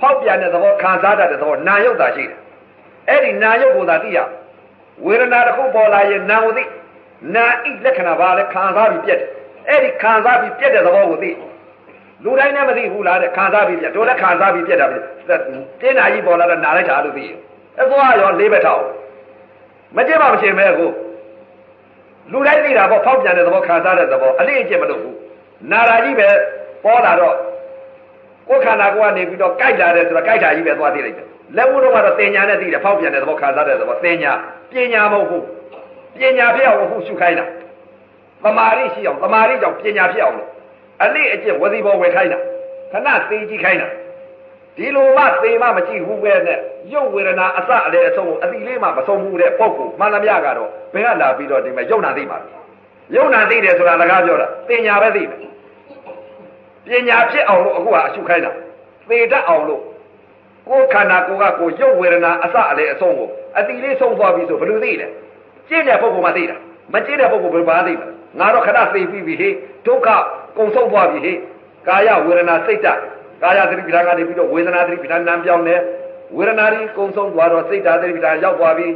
ဖောက်ပြန်တဲ့သဘောခံစားတတ်တဲ့သဘောနာယုတ်တာရှိတယ်အဲ့ဒီနာယုတ်ကိုသာသိရဝေဒနာတစ်ခုပေါ်လာရင်နာကိုသိနာဣလက္ခဏာဘာလဲခံစားပြီးပြက်တယ်အဲ့ဒီခံစားပြီးပြက်တဲ့သဘောကိုသိ လူတိုင်းလည်းမသိဘူးလားတဲ့ခံစားပြီးပြက်တို့လည်းခံစားပြီးပြက်တာပဲတင်းနာကြီးပေါ်လာတော့နာလိုက်တာလို့သိရအဲ့သွားရောလေးဘက်ထောက်မကြည့်ပါမရှင်မဲကိုလူတိုင်းသိတာပေါ့ဖောက်ပြန်တဲ့သဘောခံစားတဲ့သဘောအလေးအကျင့်မလုပ်ဘူးနာရာကြီးပဲပေါ်လာတော့ကိုယ်ခန္ဓာကိုယ်ကနေပြီးတော့ကြိုက်လာတယ်ဆိုတော့ကြိုက်တာကြီးပဲသွားသိလိုက်တယ်လက်ဦးတော့ကတော့တင်ညာနဲ့သိတယ်ဖောက်ပြန်တဲ့သဘောခံစားတဲ့သဘောတင်ညာပညာမဟုတ်ဘူးပညာဖြစ်အောင်ဟုတ်ရှုခိုင်းတာသမာဓိရှိအောင်သမာဓိကြောင့်ပညာဖြစ်အောင်လို့ အလေးအကျင့်ဝစီဘောဝယ်ခိုင်းတာခဏသိကြည့်ခိုင်းတာဒီလိုမှသေမှမကြည့်ဘူးပဲနဲ့ရုပ်ဝေဒနာအစအလေအဆုံးကိုအတိလေးမှမဆုံးဘူးတဲ့ပုံကိုမှန်သမျှကတော့ဘယ်ကလာပြီးတော့ဒီမှာယုံနာသိပါယုံနာသိတယ်ဆိုတာလကားပြောတာတင်ညာပဲသိတယ်ပညာဖြစ်အောင်လို့အခုကအရှုခိုင်းတာသေတတ်အောင်လို့ကိုယ်ခန္ဓာကိုယ်ကကိုရုပ်ဝေဒနာအစအလေအဆုံးကိုအတိလေးဆုံးသွားပြီဆိုဘယ်လိုသိလဲကျင့်တဲ့ပုဂ္ဂိုလ်မှသိတာမကျင့်တဲ့ပုဂ္ဂိုလ်ဘယ်ပါသိမလဲငါတော့ခဏသိပြီးပြီဟေ့ဒုက္ခ ကုံဆုံးသွားပြီဟေ့ကာယဝေဒနာစိတ်ဓာတ်ကာယသတိပဋ္ဌာန်ကနေပြီးတော့ဝေဒနာသတိပဋ္ဌာန်နံပြောင်းတယ်ဝေဒနာကြီးကုံဆုံးသွားတော့စိတ်ဓာတ်သတိပဋ္ဌာန်ရောက်သွားပြီ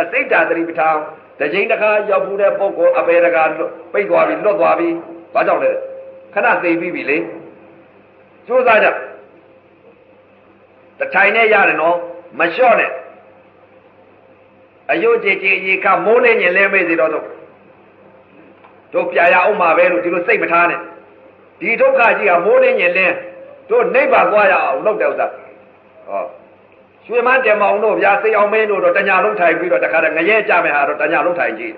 အစိတ်ဓာတ်သတိပဋ္ဌာန်တစ်ချိန်တစ်ခါရောက်ဘူးတဲ့ပုဂ္ဂိုလ်အပေတကာပိတ်သွားပြီလွတ်သွားပြီဘာကြောင့်လဲခဏသိပြီးပြီလေကြိုးစားကြတထိုင်နဲ့ရတယ်နော်မလျှော့နဲ့အယုတ်ကြည်ကြည်ရေခမိုးနေညင်လဲမေးစီတော့တော့တို့ပြရအောင်မှာပဲလို့ဒီလိုစိတ်မထားနဲ့ ဒီဒုက္ခကြီးကမိုးနေညင်လဲတို့နိဗ္ဗာန်သွားရအောင်လုပ်တယ်ဥစ္စာဟောရွှေမန်းတယ်မောင်တို့ဗျာစိတ်အောင်မင်းတို့တော့တညာလုံးထိုင်ပြီးတော့တခါတည်းငရဲကြမယ်ဟာတော့တညာလုံးထိုင်ကြည့်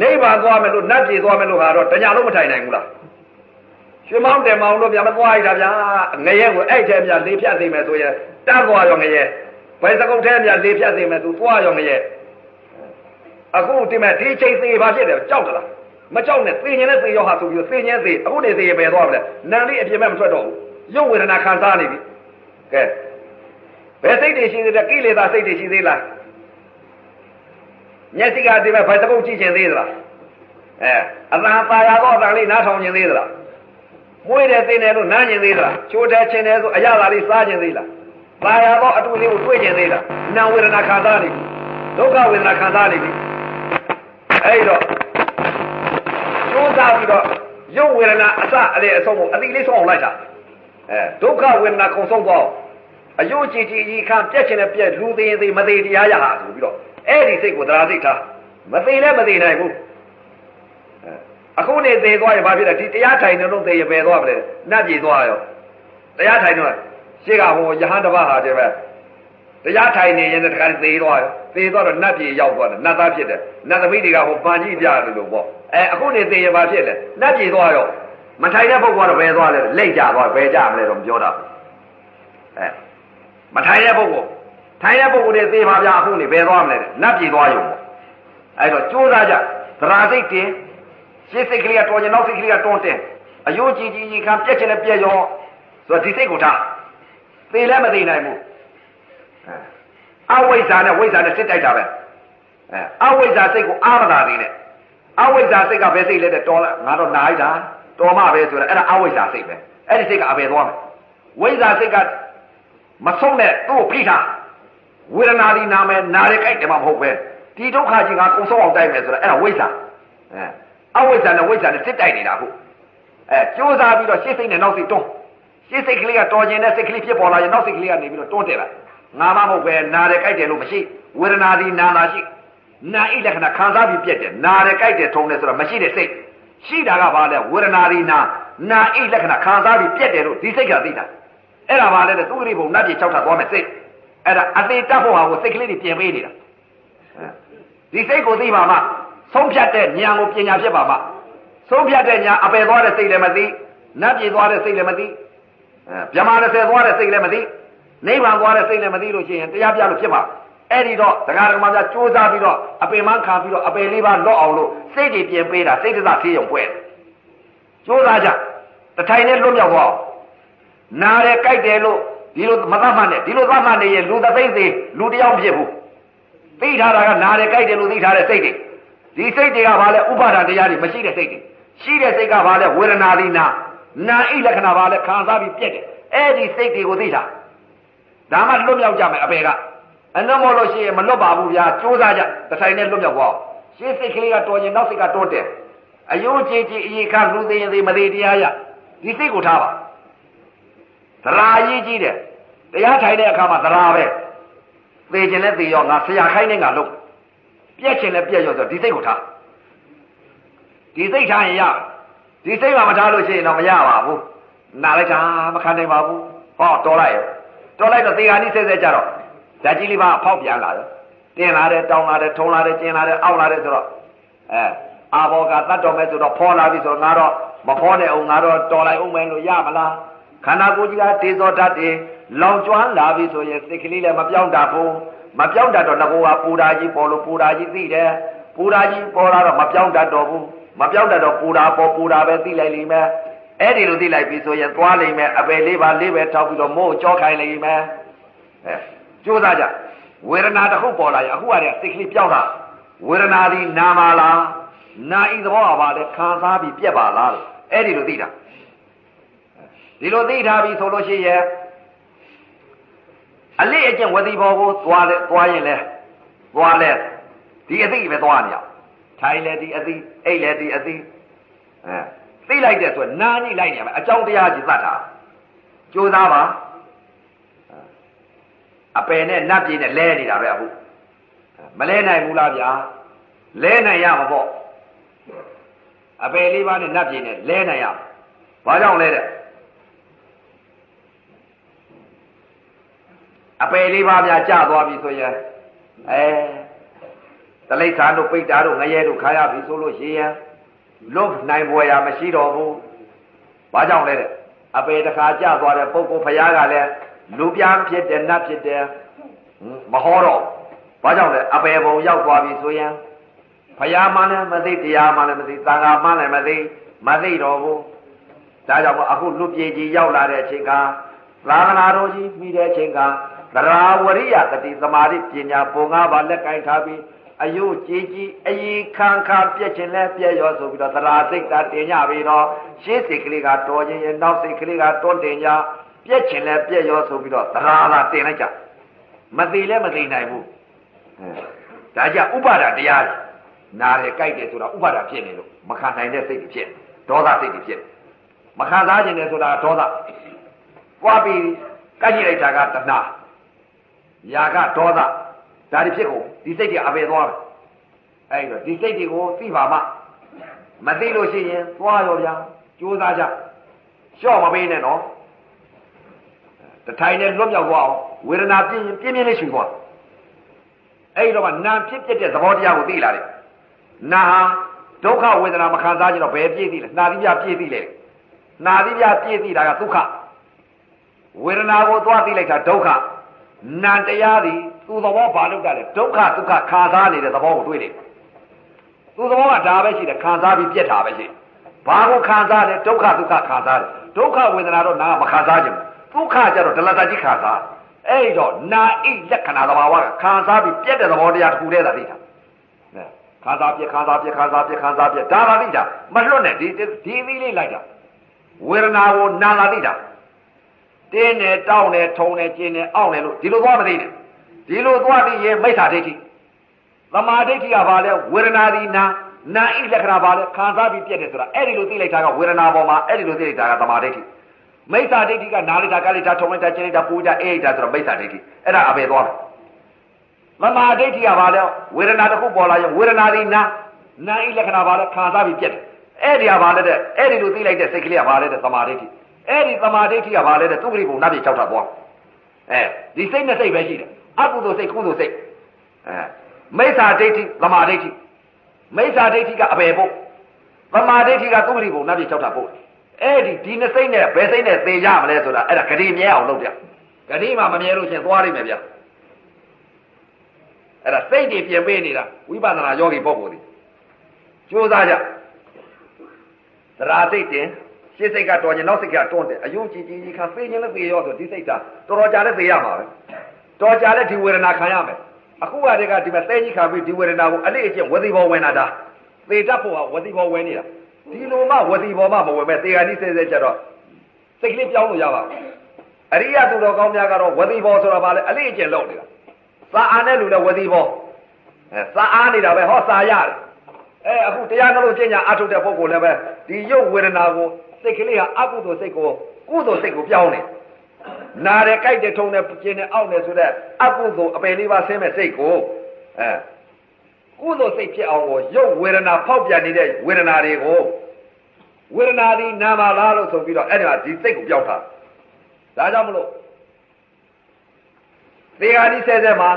နိဗ္ဗာန်သွားမယ်လို့နတ်ပြည်သွားမယ်လို့ဟာတော့တညာလုံးမထိုင်နိုင်ဘူးလားရွှေမောင်းတယ်မောင်တို့ဗျာမသွားရတာဗျာငရဲကိုအဲ့ထဲမြလေဖြတ်သိမယ်ဆိုရင်တတ်သွားရောငရဲဘယ်စကုတ်ထဲမြလေဖြတ်သိမယ်ဆိုသွားရောငရဲအခုဒီမဲ့ဒီချိန်သေးပါဖြစ်တယ်ကြောက်သလား မကြောက်နဲ့သိရင်လည်းသိရောဟာဆိုပြီးသိရင်သိအခုနေသိရင်ပဲသွားမလဲနံလေးအပြင်မဲ့မထွက်တော့ဘူးရုပ်ဝေဒနာခံစားနေပြီကဲဘယ်စိတ်တွေရှိသေးတယ်ကိလေသာစိတ်တွေရှိသေးလားမျက်စိကဒီမဲ့ဘယ်စကုတ်ကြည့်ခြင်းသေးသလားအဲအသာပါရတော့အသာလေးနားထောင်ခြင်းသေးသလားမွေးတယ်သိတယ်လို့နားကျင်သေးသလားချိုးတယ်ချင်းတယ်ဆိုအရသာလေးစားကျင်သေးလားပါရတော့အတူလေးကိုတွေ့ကျင်သေးလားနာဝေဒနာခံစားနေပြီဒုက္ခဝေဒနာခံစားနေပြီအဲ့တော့ ကျိုးစားပြီးတော့ရုပ်ဝေဒနာအစအလေအဆုံးကိုအတိလေးဆုံးအောင်လိုက်တာအဲဒုက္ခဝေဒနာခုံဆုံးတော့အယုတ်ကြည်ကြည်ကြီးခံပြက်ချင်တဲ့ပြက်လူသေးသေးမသေးတရားရဟာဆိုပြီးတော့အဲ့ဒီစိတ်ကိုသရာစိတ်ထားမသေးလည်းမသေးနိုင်ဘူးအခုနေသေးသွားရင်ဘာဖြစ်လဲဒီတရားထိုင်နေတော့သေရပဲသွားမလဲနတ်ပြည်သွားရောတရားထိုင်တော့ရှေ့ကဟိုယဟန်တပဟာတည်းပဲ တရားထိုင်နေရင်တခါသေသွားရောသေသွားတော့နတ်ပြည်ရောက်သွားတယ်နတ်သားဖြစ်တယ်နတ်သမီးတွေကဟိုပန်ကြီးပြတယ်လို့ပေါ့အဲအခုနေသေရဘာဖြစ်လဲနတ်ပြည်သွားရောမထိုင်တဲ့ပုဂ္ဂိုလ်ကတော့ဘယ်သွားလဲလိတ်ကြသွားဘယ်ကြမလဲတော့မပြောတာအဲမထိုင်တဲ့ပုဂ္ဂိုလ်ထိုင်တဲ့ပုဂ္ဂိုလ်တွေသေပါဗျာအခုနေဘယ်သွားမလဲနတ်ပြည်သွားရုံပေါ့အဲတော့ကြိုးစားကြသရာစိတ်တင်ရှေ့စိတ်ကလေးကတော်ကျင်နောက်စိတ်ကလေးကတွန်းတင်အယိုးကြည်ကြည်ကြီးခံပြက်ချင်တဲ့ပြက်ရောဆိုတော့ဒီစိတ်ကိုထားသေလည်းမသေနိုင်ဘူး အဝိဇ္ဇာနဲ့ဝိဇ္ဇာနဲ့စစ်တိုက်တာပဲအဲအဝိဇ္ဇာစိတ်ကိုအာမသာသေးနဲ့အဝိဇ္ဇာစိတ်ကဘယ်စိတ်လဲတဲ့တော်လားငါတော့နာလိုက်တာတော်မှပဲဆိုတော့အဲ့ဒါအဝိဇ္ဇာစိတ်ပဲအဲ့ဒီစိတ်ကအဘယ်သွားမလဲဝိဇ္ဇာစိတ်ကမဆုံးနဲ့သူ့ကိုဖိထားဝေဒနာဒီနာမယ်နာရကြိုက်တယ်မှမဟုတ်ပဲဒီဒုက္ခကြီးကကုံဆုံးအောင်တိုက်မယ်ဆိုတော့အဲ့ဒါဝိဇ္ဇာအဲအဝိဇ္ဇာနဲ့ဝိဇ္ဇာနဲ့စစ်တိုက်နေတာဟုတ်အဲကြိုးစားပြီးတော့ရှေ့စိတ်နဲ့နောက်စိတ်တွန်းရှေ့စိတ်ကလေးကတော်ကျင်တဲ့စိတ်ကလေးဖြစ်ပေါ်လာရင်နောက်စိတ်ကလေးကနေပြီးတော့တွန်းတယ်လား ငါမမဟုတ်ပဲနာတယ်ကြိုက်တယ်လို့မရှိဝေဒနာဒီနာလာရှိနာဣလက္ခဏာခံစားပြီးပြက်တယ်နာတယ်ကြိုက်တယ်ထုံတယ်ဆိုတော့မရှိတဲ့စိတ်ရှိတာကဘာလဲဝေဒနာဒီနာနာဣလက္ခဏာခံစားပြီးပြက်တယ်လို့ဒီစိတ်ကသိတာအဲ့ဒါဘာလဲတဲ့သူကလေးဘုံနတ်ပြေ၆ထပ်သွားမယ်စိတ်အဲ့ဒါအသေးတက်ဖို့ဟာကိုစိတ်ကလေးတွေပြင်ပေးနေတာဒီစိတ်ကိုသိပါမှဆုံးဖြတ်တဲ့ဉာဏ်ကိုပညာဖြစ်ပါမှဆုံးဖြတ်တဲ့ဉာဏ်အပယ်သွားတဲ့စိတ်လည်းမသိနတ်ပြည်သွားတဲ့စိတ်လည်းမသိအဲဗြဟ္မာ30သွားတဲ့စိတ်လည်းမသိ နိဗ္ဗာန်သွားတဲ့စိတ်လည်းမသိလို့ရှိရင်တရားပြလို့ဖြစ်မှာအဲ့ဒီတော့တရားဓမ္မများကြိုးစားပြီးတော့အပင်မခံပြီးတော့အပယ်လေးပါလော့အောင်လို့စိတ်တွေပြင်ပေးတာစိတ်တသသေးရုံပွဲကြိုးစားကြတထိုင်နဲ့လွတ်မြောက်သွားနားတယ်ကြိုက်တယ်လို့ဒီလိုမသတ်မှတ်နဲ့ဒီလိုသတ်မှတ်နေရင်လူသသိမ့်သေးလူတယောက်ဖြစ်ဘူးသိထားတာကနားတယ်ကြိုက်တယ်လို့သိထားတဲ့စိတ်တွေဒီစိတ်တွေကဘာလဲဥပါဒတရားတွေမရှိတဲ့စိတ်တွေရှိတဲ့စိတ်ကဘာလဲဝေဒနာဒီနာနာဣလက္ခဏာဘာလဲခံစားပြီးပြက်တယ်အဲ့ဒီစိတ်တွေကိုသိတာ ဒါမှလွတ်မြောက်ကြမယ်အပေကအနမောလို့ရှိရင်မလွတ်ပါဘူးဗျာစူးစမ်းကြတထိုင်နဲ့လွတ်မြောက်သွားရှေ့စိတ်ကလေးကတော်ရင်နောက်စိတ်ကတိုးတယ်အယုံကြည်ကြည်အေခါလူသိရင်သိမသေးတရားရဒီစိတ်ကိုထားပါသရာကြီးကြီးတယ်တရားထိုင်တဲ့အခါမှာသရာပဲသေခြင်းနဲ့သေရောငါဆရာခိုင်းနေငါလုပ်ပြက်ခြင်းနဲ့ပြက်ရောဆိုဒီစိတ်ကိုထားဒီစိတ်ထားရင်ရဒီစိတ်ကမထားလို့ရှိရင်တော့မရပါဘူးနာလိုက်တာမခံနိုင်ပါဘူးဟောတော်လိုက်ရ တော်လိုက်တော့သေဟာနိဆဲဆဲကြတော့ဓာကြီးလေးပါဖောက်ပြန်လာတယ်တင်လာတယ်တောင်းလာတယ်ထုံလာတယ်ကျင်လာတယ်အောက်လာတယ်ဆိုတော့အဲအာဘောကတတ်တော်မဲ့ဆိုတော့ဖောလာပြီဆိုတော့ငါတော့မဖောနဲ့အောင်ငါတော့တော်လိုက်အောင်မယ်လို့ရမလားခန္ဓာကိုယ်ကြီးကတေဇောဓာတ်တွေလောင်ကျွမ်းလာပြီဆိုရင်စိတ်ကလေးလည်းမပြောင်းတတ်ဘူးမပြောင်းတတ်တော့ငကိုကပူဓာကြီးပေါ်လို့ပူဓာကြီးသိတယ်ပူဓာကြီးပေါ်လာတော့မပြောင်းတတ်တော့ဘူးမပြောင်းတတ်တော့ပူဓာပေါ်ပူဓာပဲသိလိုက်လိမ့်မယ် အဲ့ဒီလိုသိလိုက်ပြီဆိုရင်သွားလိမ့်မယ်အပယ်လေးပါလေးပဲထောက်ပြီးတော့မို့ကြောခိုင်းလိမ့်မယ်အဲကြိုးစားကြဝေဒနာတစ်ခုပေါ်လာရင်အခုကတည်းကစိတ်ကလေးပြောင်းတာဝေဒနာဒီနာမလားနာဤသဘောပါလေခံစားပြီးပြက်ပါလားလို့အဲ့ဒီလိုသိတာဒီလိုသိထားပြီဆိုလို့ရှိရင်အလေးအကျင့်ဝတိဘောကိုသွားလဲသွားရင်လဲသွားလဲဒီအသိပဲသွားနေအောင်ထိုင်လဲဒီအသိအိတ်လဲဒီအသိအဲ သိလိုက်တဲ့ဆိုနားနေလိုက်နေမှာအကြောင်းတရားကြီးသတ်တာကြိုးစားပါအပယ်နဲ့နတ်ပြည်နဲ့လဲနေတာပဲအခုမလဲနိုင်ဘူးလားဗျာလဲနိုင်ရမှာပေါ့အပယ်လေးပါးနဲ့နတ်ပြည်နဲ့လဲနိုင်ရဘာကြောင့်လဲတဲ့အပယ်လေးပါးများကြာသွားပြီဆိုရင်အဲတလိษံတို့ပိတ်တာတို့ငရဲတို့ခါရပြီဆိုလို့ရှိရင် လွတ်နိုင်ပွဲရမရှိတော့ဘူးဘာကြောင့်လဲတဲ့အပယ်တစ်ခါကြာသွားတဲ့ပုဂ္ဂိုလ်ဖရာကလည်းလူပြန်ဖြစ်တယ်နတ်ဖြစ်တယ်မဟောတော့ဘာကြောင့်လဲအပယ်ဘုံရောက်သွားပြီဆိုရင်ဖရာမှလည်းမသိတရားမှလည်းမသိသံဃာမှလည်းမသိမသိတော့ဘူးဒါကြောင့်အခုလူပြေကြီးရောက်လာတဲ့အချိန်ကသာသနာတော်ကြီးမိတဲ့အချိန်ကသရာဝရိယတတိသမာဓိပညာပုံငါးပါးလက်ကင်ထားပြီး အယုကြည်ကြည်အယီခံခါပြက်ခြင်းလဲပြက်ရောဆိုပြီးတော့သရာစိတ်ကတင်ကြပြီးတော့ရှေးစိတ်ကလေးကတော်ခြင်းရဲ့နောက်စိတ်ကလေးကတွန်းတင်ကြပြက်ခြင်းလဲပြက်ရောဆိုပြီးတော့သရာလာတင်လိုက်ကြမသေးလဲမသေးနိုင်ဘူးဒါကြဥပါဒတရားနားတယ်ကြိုက်တယ်ဆိုတာဥပါဒဖြစ်နေလို့မခံနိုင်တဲ့စိတ်ဖြစ်ဒေါသစိတ်ဖြစ်မခံစားခြင်းနဲ့ဆိုတာဒေါသပွားပြီးကကြည့်လိုက်တာကတဏှာຢာကဒေါသ ဒါတွေဖြစ်ကုန်ဒီစိတ်တွေအပေသွားတယ်အဲ့တော့ဒီစိတ်တွေကိုသိပါမှမသိလို့ရှိရင်သွားရောဗျာကြိုးစားကြလျှော့မပေးနဲ့နော်တထိုင်နဲ့လွတ်မြောက်သွားအောင်ဝေဒနာပြင်းပြင်းပြင်းလေးရှူသွားအဲ့တော့မှနာဖြစ်ဖြစ်တဲ့သဘောတရားကိုသိလာတယ်နာဟာဒုက္ခဝေဒနာမခံစားကြတော့ဘယ်ပြည့်သိလဲနာသီးပြပြည့်သိလဲနာသီးပြပြည့်သိတာကဒုက္ခဝေဒနာကိုသွားသိလိုက်တာဒုက္ခ နာတရားသည်သူ့သဘောဘာလုပ်တာလဲဒုက္ခဒုက္ခခံစားနေတဲ့သဘောကိုတွေ့တယ်သူ့သဘောကဒါပဲရှိတယ်ခံစားပြီးပြက်တာပဲရှိဘာကိုခံစားလဲဒုက္ခဒုက္ခခံစားတယ်ဒုက္ခဝေဒနာတော့နာမခံစားခြင်းဒုက္ခကြတော့ဒလတကြီးခံစားအဲ့တော့နာဣလက္ခဏာသဘာဝကခံစားပြီးပြက်တဲ့သဘောတရားတစ်ခုတည်းသာသိတာခံစားပြက်ခံစားပြက်ခံစားပြက်ခံစားပြက်ဒါသာသိတာမလွတ်နဲ့ဒီဒီအသီးလေးလိုက်တာဝေဒနာကိုနာလာသိတာ တင်းနဲ့တောင်းနဲ့ထုံနဲ့ကျင်းနဲ့အောင့်နဲ့လို့ဒီလိုသွားမသိနဲ့ဒီလိုသွားပြီးရင်မိစ္ဆာဒိဋ္ဌိသမာဓိဋ္ဌိကဘာလဲဝေဒနာဒီနာနာဣလက္ခဏာဘာလဲခံစားပြီးပြည့်တယ်ဆိုတာအဲ့ဒီလိုသိလိုက်တာကဝေဒနာပေါ်မှာအဲ့ဒီလိုသိလိုက်တာကသမာဓိဋ္ဌိမိစ္ဆာဒိဋ္ဌိကနာလိုက်တာကလိုက်တာထုံလိုက်တာကျင်းလိုက်တာပူကြအေးတာဆိုတော့မိစ္ဆာဒိဋ္ဌိအဲ့ဒါအပဲသွားတယ်သမာဓိဋ္ဌိကဘာလဲဝေဒနာတစ်ခုပေါ်လာရင်ဝေဒနာဒီနာနာဣလက္ခဏာဘာလဲခံစားပြီးပြည့်တယ်အဲ့ဒီကဘာလဲတဲ့အဲ့ဒီလိုသိလိုက်တဲ့စိတ်ကလေးကဘာလဲတဲ့သမာဓိဋ္ဌိ အဲ့ဒီသမာဓိဋ္ဌိကဘာလဲတဲ့သူဂရိဘုံနတ်ပြည်၆ထပ်သွားအဲဒီစိတ်နဲ့စိတ်ပဲရှိတယ်အကုသိုလ်စိတ်ကုသိုလ်စိတ်အဲမိစ္ဆာဒိဋ္ဌိသမာဓိဋ္ဌိမိစ္ဆာဒိဋ္ဌိကအပေဖို့သမာဓိဋ္ဌိကသူဂရိဘုံနတ်ပြည်၆ထပ်ဖို့အဲ့ဒီဒီနှစ်စိတ်နဲ့ဘယ်စိတ်နဲ့သေကြမလဲဆိုတာအဲ့ဒါဂတိမြဲအောင်လုပ်ကြဂတိမှမမြဲလို့ရှင်သွားလိမ့်မယ်ဗျာအဲ့ဒါစိတ်တွေပြင်ပေးနေတာဝိပဿနာယောဂီပုဂ္ဂိုလ်တွေကြိုးစားကြသရာစိတ်တင် ရှေ့စိတ်ကတော်ရင်နောက်စိတ်ကတွန်းတယ်အယုံကြည်ကြည်ကြီးခါသိရင်လည်းသိရောဆိုဒီစိတ်ကတော်တော်ကြာလည်းသိရမှာပဲတော်ကြာလည်းဒီဝေဒနာခံရမယ်အခုကတည်းကဒီမှာသဲကြီးခံပြီးဒီဝေဒနာကိုအလေးအကျင့်ဝတိဘောဝင်လာတာသေတတ်ဖို့ကဝတိဘောဝင်နေတာဒီလိုမှဝတိဘောမှမဝင်မဲ့သေဂာတိဆဲဆဲကြတော့စိတ်ကလေးပြောင်းလို့ရပါအရိယသူတော်ကောင်းများကတော့ဝတိဘောဆိုတာဘာလဲအလေးအကျင့်လုပ်နေတာစာအားနဲ့လူလည်းဝတိဘောအဲစာအားနေတာပဲဟောစာရတယ်အဲအခုတရားနှလို့ကျင့်ကြအထုတ်တဲ့ပုဂ္ဂိုလ်လည်းပဲ ဒီရုပ်ဝေဒနာကိုစိတ်ကလေးကအကုသိုလ်စိတ်ကိုကုသိုလ်စိတ်ကိုပြောင်းနေနာတယ်ကြိုက်တယ်ထုံတယ်ကျင်တယ်အောက်တယ်ဆိုတဲ့အကုသိုလ်အပယ်လေးပါဆင်းမဲ့စိတ်ကိုအဲကုသိုလ်စိတ်ဖြစ်အောင်ကိုရုပ်ဝေဒနာဖောက်ပြန်နေတဲ့ဝေဒနာတွေကိုဝေဒနာဒီနာမလားလို့ဆိုပြီးတော့အဲ့ဒီမှာဒီစိတ်ကိုပြောင်းထားဒါကြောင့်မလို့သေဃာဒီဆဲဆဲမှာ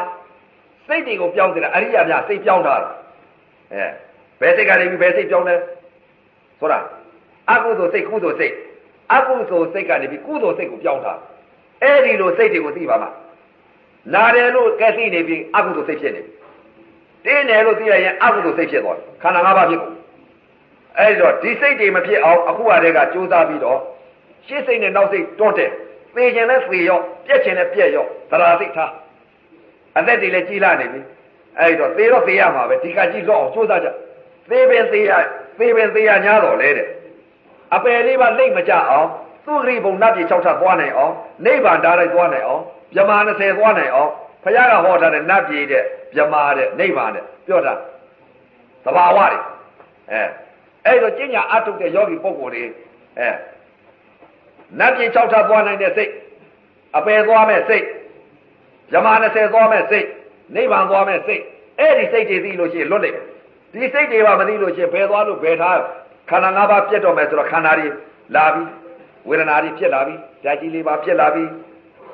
စိတ်တွေကိုပြောင်းတယ်အရိယာများစိတ်ပြောင်းထားတာအဲဘယ်စိတ်ကနေပြီးဘယ်စိတ်ပြောင်းလဲ ဆိုတာအကုသိုလ်စိတ်ကုသိုလ်စိတ်အကုသိုလ်စိတ်ကနေပြီးကုသိုလ်စိတ်ကိုပြောင်းတာအဲ့ဒီလိုစိတ်တွေကိုသိပါမှာလာတယ်လို့ကဲသိနေပြီးအကုသိုလ်စိတ်ဖြစ်နေတင်းတယ်လို့သိရရင်အကုသိုလ်စိတ်ဖြစ်သွားတယ်ခန္ဓာ၅ပါးဖြစ်ကုန်အဲ့တော့ဒီစိတ်တွေမဖြစ်အောင်အခုဟာတည်းကကြိုးစားပြီးတော့ရှေ့စိတ်နဲ့နောက်စိတ်တွန်းတယ်သေခြင်းနဲ့သေရောပြက်ခြင်းနဲ့ပြက်ရောသရာစိတ်ထားအသက်တွေလည်းကြီးလာနေပြီအဲ့တော့သေတော့သေရမှာပဲဒီကကြီးလော့အောင်ကြိုးစားကြသေပင်သေရ သေပင်သေရညာတော့လေတဲ့အပယ်လေးပါလိတ်မကြအောင်သုခရိဘုံနတ်ပြည်6ထပ်သွားနိုင်အောင်နိဗ္ဗာန်ဓာတ်လိုက်သွားနိုင်အောင်မြမ20သွားနိုင်အောင်ဘုရားကဟောထားတဲ့နတ်ပြည်တဲ့မြမတဲ့နိဗ္ဗာန်တဲ့ပြောတာသဘာဝတွေအဲအဲ့တော့ကျင့်ညာအထုတ်တဲ့ယောဂီပုဂ္ဂိုလ်တွေအဲနတ်ပြည်6ထပ်သွားနိုင်တဲ့စိတ်အပယ်သွားမဲ့စိတ်မြမ20သွားမဲ့စိတ်နိဗ္ဗာန်သွားမဲ့စိတ်အဲ့ဒီစိတ်တွေသိလို့ရှိရင်လွတ်လိမ့်မယ် ဒီစိတ်တွေကမသိလို့ရှိရင်ဘယ်သွားလို့ဘယ်ထားခန္ဓာ၅ပါးပြတ်တော့မယ်ဆိုတော့ခန္ဓာတွေလာပြီဝေဒနာတွေဖြစ်လာပြီဓာတ်ကြီးလေးပါဖြစ်လာပြီ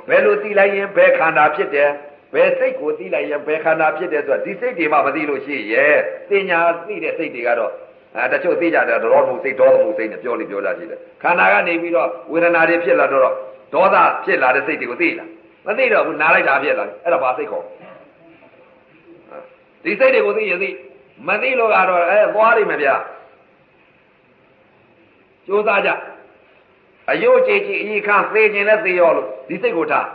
ဘယ်လိုသိလိုက်ရင်ဘယ်ခန္ဓာဖြစ်တယ်ဘယ်စိတ်ကိုသိလိုက်ရင်ဘယ်ခန္ဓာဖြစ်တယ်ဆိုတော့ဒီစိတ်တွေမှမသိလို့ရှိရဲ့သိညာသိတဲ့စိတ်တွေကတော့အဲတချို့သိကြတယ်ဒေါမှုစိတ်ဒေါမှုစိတ်နဲ့ပြောလိပြောကြရှိတယ်ခန္ဓာကနေပြီးတော့ဝေဒနာတွေဖြစ်လာတော့ဒေါသဖြစ်လာတဲ့စိတ်တွေကိုသိလားမသိတော့ဘူးနားလိုက်တာဖြစ်လာတယ်အဲ့ဒါဘာစိတ်ခေါ်ဒီစိတ်တွေကိုသိရင်သိ မသိလို့ကတော့အဲသွားလိမ့်မယ်ဗျာကြိုးစားကြအယုတ်ကြည်ကြည်အီခန့်သေခြင်းနဲ့သေရောလို့ဒီစိတ်ကိုထား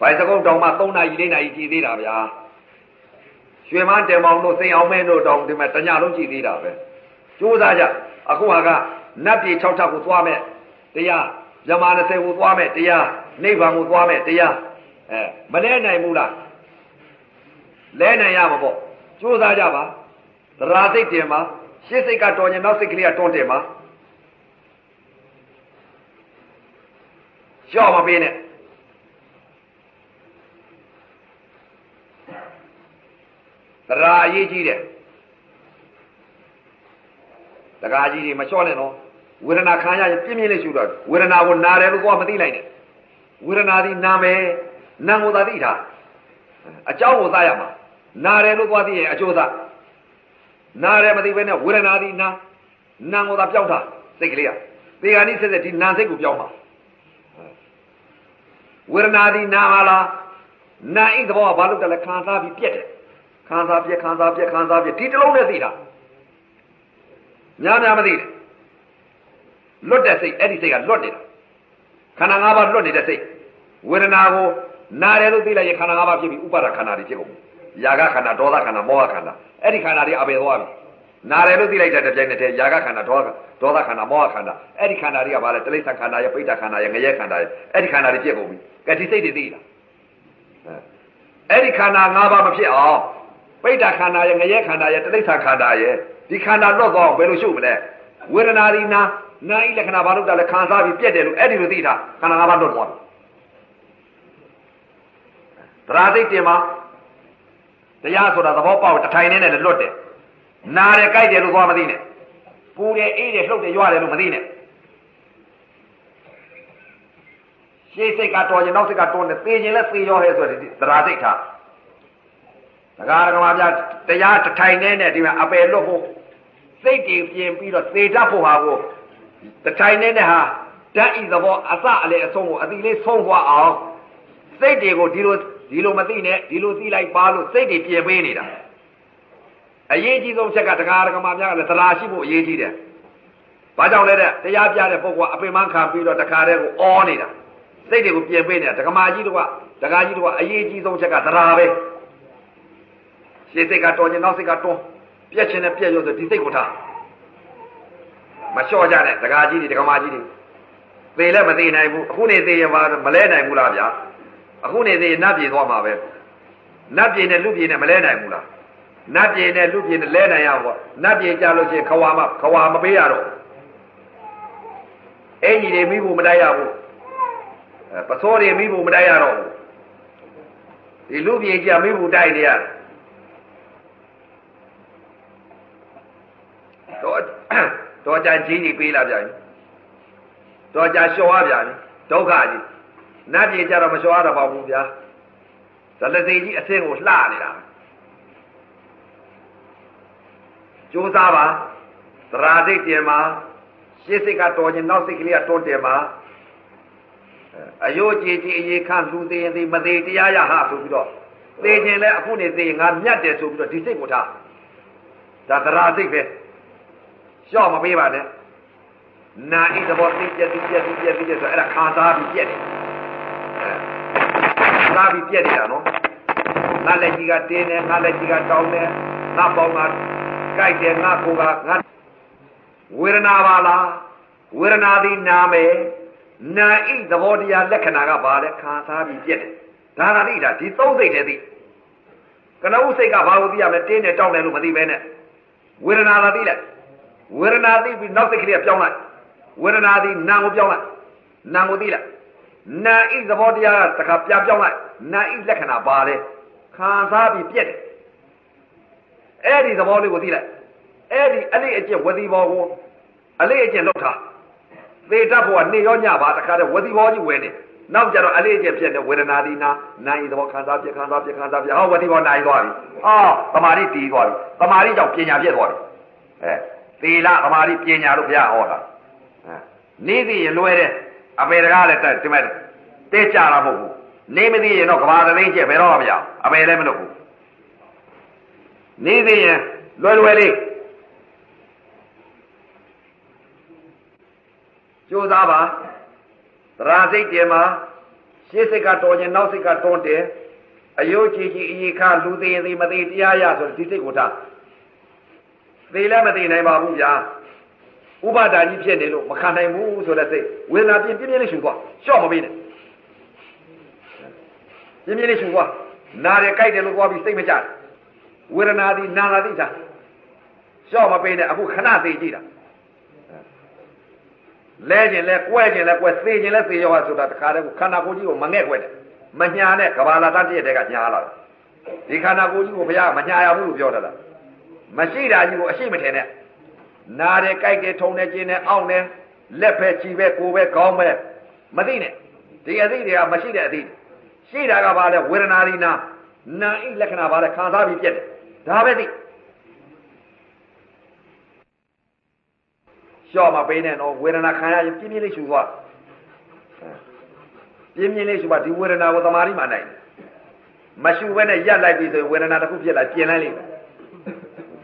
ဘိုင်စကုတ်တောင်မှ3နာရီ4နာရီကြည်သေးတာဗျာရွှေမန်းတင်မောင်တို့စိန်အောင်မဲတို့တောင်ဒီမဲ့တညလုံးကြည်သေးတာပဲကြိုးစားကြအခုဟာကနတ်ပြည်6ထပ်ကိုသွားမဲ့တရားမြမ20ကိုသွားမဲ့တရားနိဗ္ဗာန်ကိုသွားမဲ့တရားအဲမလဲနိုင်ဘူးလား လဲနိုင်ရမှာပေါ့ကြိုးစားကြပါသရာစိတ်တင်ပါရှေ့စိတ်ကတော်ရင်နောက်စိတ်ကလေးကတွန်းတင်ပါကြောက်မပေးနဲ့သရာအရေးကြီးတယ်တကားကြီးတွေမလျှော့နဲ့နော်ဝေဒနာခံရရင်ပြင်းပြင်းလေးရှုတော့ဝေဒနာကိုနာတယ်လို့ကိုကမသိလိုက်နဲ့ဝေဒနာသည်နာမယ်နာကိုသာသိတာအကြောင်းကိုသာရမှာ နာတယ်လို့သွားသိရင်အကျိုးသာနာတယ်မသိဘဲနဲ့ဝေဒနာဒီနာနာကိုသာပြောင်းတာစိတ်ကလေးကသေဂာနိဆက်ဆက်ဒီနာစိတ်ကိုပြောင်းပါဝေဒနာဒီနာဟာလားနာဣသဘောကဘာလို့တလဲခံစားပြီးပြက်တယ်ခံစားပြက်ခံစားပြက်ခံစားပြက်ဒီတလုံးနဲ့သိတာများများမသိတယ်လွတ်တဲ့စိတ်အဲ့ဒီစိတ်ကလွတ်နေတာခန္ဓာ၅ပါးလွတ်နေတဲ့စိတ်ဝေဒနာကိုနာတယ်လို့သိလိုက်ရင်ခန္ဓာ၅ပါးဖြစ်ပြီးဥပါဒခန္ဓာတွေဖြစ်ကုန်ပြီ ຢာကခန္ဓာဒေါသခန္ဓာမောဟခန္ဓာအဲ့ဒီခန္ဓာတွေအပေသွားပြီနာတယ်လို့သိလိုက်တဲ့တပြိုင်နက်တည်းຢာကခန္ဓာဒေါသဒေါသခန္ဓာမောဟခန္ဓာအဲ့ဒီခန္ဓာတွေကဘာလဲတိရစ္ဆာန်ခန္ဓာရဲ့ပိဋကခန္ဓာရဲ့ငရဲခန္ဓာရဲ့အဲ့ဒီခန္ဓာတွေဖြစ်ကုန်ပြီကဲဒီစိတ်တွေသိလားအဲ့ဒီခန္ဓာ၅ပါးမဖြစ်အောင်ပိဋကခန္ဓာရဲ့ငရဲခန္ဓာရဲ့တိရစ္ဆာန်ခန္ဓာရဲ့ဒီခန္ဓာလွတ်သွားအောင်ဘယ်လိုရှုမလဲဝေဒနာဒီနာနာဤလက္ခဏာဘာလို့တာလဲခံစားပြီးပြက်တယ်လို့အဲ့ဒီလိုသိတာခန္ဓာ၅ပါးလွတ်သွားပြီသရာစိတ်တင်မှာ တရားဆိုတာသဘောပေါက်တထိုင်နေနဲ့လွတ်တယ်နာတယ်ကြိုက်တယ်လို့သွားမသိနဲ့ပူတယ်အေးတယ်လှုပ်တယ်ရွရတယ်လို့မသိနဲ့ရှေးစိတ်ကတော်ရင်နောက်စိတ်ကတော်နေသေခြင်းလဲသေရောဟဲဆိုတဲ့သရာစိတ်ထားဒကာဒကမာပြတရားတထိုင်နေနဲ့ဒီမှာအပယ်လွတ်ဖို့စိတ်တည်ပြင်ပြီးတော့သေတတ်ဖို့ဟာကိုတထိုင်နေနဲ့ဟာဓာတ်ဤသဘောအစအလေအဆုံးကိုအတိလေးဆုံးသွားအောင်စိတ်တွေကိုဒီလို ဒီလိုမသိနဲ့ဒီလိုသိလိုက်ပါလို့စိတ်တွေပြင်ပေးနေတာအရေးကြီးဆုံးချက်ကတရားဓမ္မများကလည်းသရာရှိဖို့အရေးကြီးတယ်။ဘာကြောင့်လဲတဲ့တရားပြတဲ့ပုဂ္ဂိုလ်ကအပင်မခံပြီးတော့တခါတည်းကိုအောနေတာစိတ်တွေကိုပြင်ပေးနေတာဓမ္မကြီးတို့ကတရားကြီးတို့ကအရေးကြီးဆုံးချက်ကသရာပဲ။ရှေ့စိတ်ကတော်ခြင်းနောက်စိတ်ကတွန်းပြက်ခြင်းနဲ့ပြက်ရုံဆိုဒီစိတ်ကိုထားမလျှော့ကြနဲ့တရားကြီးတွေဓမ္မကြီးတွေသေလည်းမသေးနိုင်ဘူးအခုနေသေးရင်မလဲနိုင်ဘူးလားဗျာ။ အခုနေသေးနတ်ပြည်သွားမှာပဲနတ်ပြည်နဲ့လူပြည်နဲ့မလဲနိုင်ဘူးလားနတ်ပြည်နဲ့လူပြည်နဲ့လဲနိုင်ရပေါ့နတ်ပြည်ကြလို့ရှိရင်ခွာမခွာမပေးရတော့အင်ကြီးတွေမိဖို့မတိုက်ရဘူးပစိုးတွေမိဖို့မတိုက်ရတော့ဘူးဒီလူပြည်ကြမိဖို့တိုက်နေရတော့တော့ကြကြီးကြီးပေးလာပြန်တော့ကြလျှော်ရပြန်ဒုက္ခကြီး နတ်ပြည်ကြတော့မလျှော်ရတော့ပါဘူးဗျာဇလသိကြီးအဆင့်ကိုလှနေတာကြိုးစားပါသရာစိတ်ပြင်မှာရှေ့စိတ်ကတော်ခြင်းနောက်စိတ်ကလေးကတွန်းတယ်မှာအယိုးကြည်ကြည်အေးခန့်လူသေးရင်သေးမသေးတရားရဟာဆိုပြီးတော့သေခြင်းလဲအခုနေသေးငါမြတ်တယ်ဆိုပြီးတော့ဒီစိတ်ကိုထားဒါသရာစိတ်ပဲရှော့မပေးပါနဲ့နာဣသဘောသိပြက်သိပြက်သိပြက်သိပြက်ဆိုအဲ့ဒါခံစားပြီးပြက်တယ် စားပြီးပြက်နေတာနော်ငါလက်ကြီးကတင်းတယ်ငါလက်ကြီးကတောင်းတယ်ငါပေါင်းကကြိုက်တယ်ငါကိုကငါဝေဒနာပါလားဝေဒနာသည်နာမယ်နာဤသဘောတရားလက္ခဏာကဘာလဲခံစားပြီးပြက်တယ်ဒါသာသိတာဒီသုံးစိတ်တည်းသိကနဦးစိတ်ကဘာကိုသိရမလဲတင်းနဲ့တောင်းတယ်လို့မသိပဲနဲ့ဝေဒနာသာသိလိုက်ဝေဒနာသိပြီးနောက်စိတ်ကလေးကပြောင်းလိုက်ဝေဒနာသည်နာကိုပြောင်းလိုက်နာကိုသိလိုက် နာဤသဘောတရားကတခါပြပြောင်းလိုက်နာဤလက္ခဏာပါလဲခံစားပြီးပြက်တယ်အဲ့ဒီသဘောလေးကိုသိလိုက်အဲ့ဒီအလေးအကျင့်ဝစီဘောကိုအလေးအကျင့်လောက်ထားသေတတ်ဖို့ကနေရောညပါတခါတည်းဝစီဘောကြီးဝင်နေနောက်ကြတော့အလေးအကျင့်ဖြစ်နေဝေဒနာဒီနာနာဤသဘောခံစားပြခံစားပြခံစားပြဟောဝစီဘောနိုင်သွားပြီဟောတမာရီတီးသွားပြီတမာရီကြောင့်ပညာဖြစ်သွားပြီအဲသီလတမာရီပညာလို့ဘုရားဟောတာအဲနေသိရင်လွယ်တယ် အပေတကားလည်းတက်ဒီမဲ့တဲကြတာမဟုတ်ဘူးနေမသိရင်တော့ကဘာသိန်းကျက်ဘယ်တော့မှမရအပေလည်းမလုပ်ဘူးနေသိရင်လွယ်လွယ်လေးကြိုးစားပါသရာစိတ်တယ်မှာရှေ့စိတ်ကတော်ရင်နောက်စိတ်ကတွန်းတယ်အယုတ်ကြည်ကြည်အီခါလူသေးသေးမသေးတရားရဆိုဒီစိတ်ကိုထားသေလည်းမသေးနိုင်ပါဘူးဗျာ ဥပါဒါကြီးဖြစ်နေလို့မခံနိုင်ဘူးဆိုတဲ့စိတ်ဝေဒနာပြင်းပြင်းလေးရှူသွားရှော့မပေးနဲ့ပြင်းပြင်းလေးရှူသွားနာတယ်ကြိုက်တယ်လို့သွားပြီးစိတ်မကြဝေဒနာသည်နာလာသည်သာရှော့မပေးနဲ့အခုခဏသေးကြည့်တာလဲခြင်းလဲကွဲခြင်းလဲကွဲသေခြင်းလဲသေရောဆိုတာတခါတည်းခန္ဓာကိုယ်ကြီးကိုမငဲ့ကွက်တယ်မညာနဲ့ကဘာလာတတ်တဲ့တဲ့ကညာလာဒီခန္ဓာကိုယ်ကြီးကိုဘုရားမညာရဘူးလို့ပြောတာမရှိတာကြီးကိုအရှိမထင်နဲ့ နာတယ်ကြိုက်တယ်ထုံတယ်ကျင်းတယ်အောင့်တယ်လက်ပဲချီပဲကိုယ်ပဲခေါင်းပဲမသိနဲ့ဒီအသိတွေကမရှိတဲ့အသိရှိတာကဘာလဲဝေဒနာဒီနာနာဣလက္ခဏာဘာလဲခံစားပြီးပြက်တယ်ဒါပဲသိလျှော့မပေးနဲ့တော့ဝေဒနာခံရရင်ပြင်းပြင်းလေးရှူသွားပြင်းပြင်းလေးရှူပါဒီဝေဒနာကိုသမာဓိမှနိုင်မရှူဘဲနဲ့ရက်လိုက်ပြီဆိုရင်ဝေဒနာတစ်ခုဖြစ်လာပြင်လိုက်လိမ့်မယ်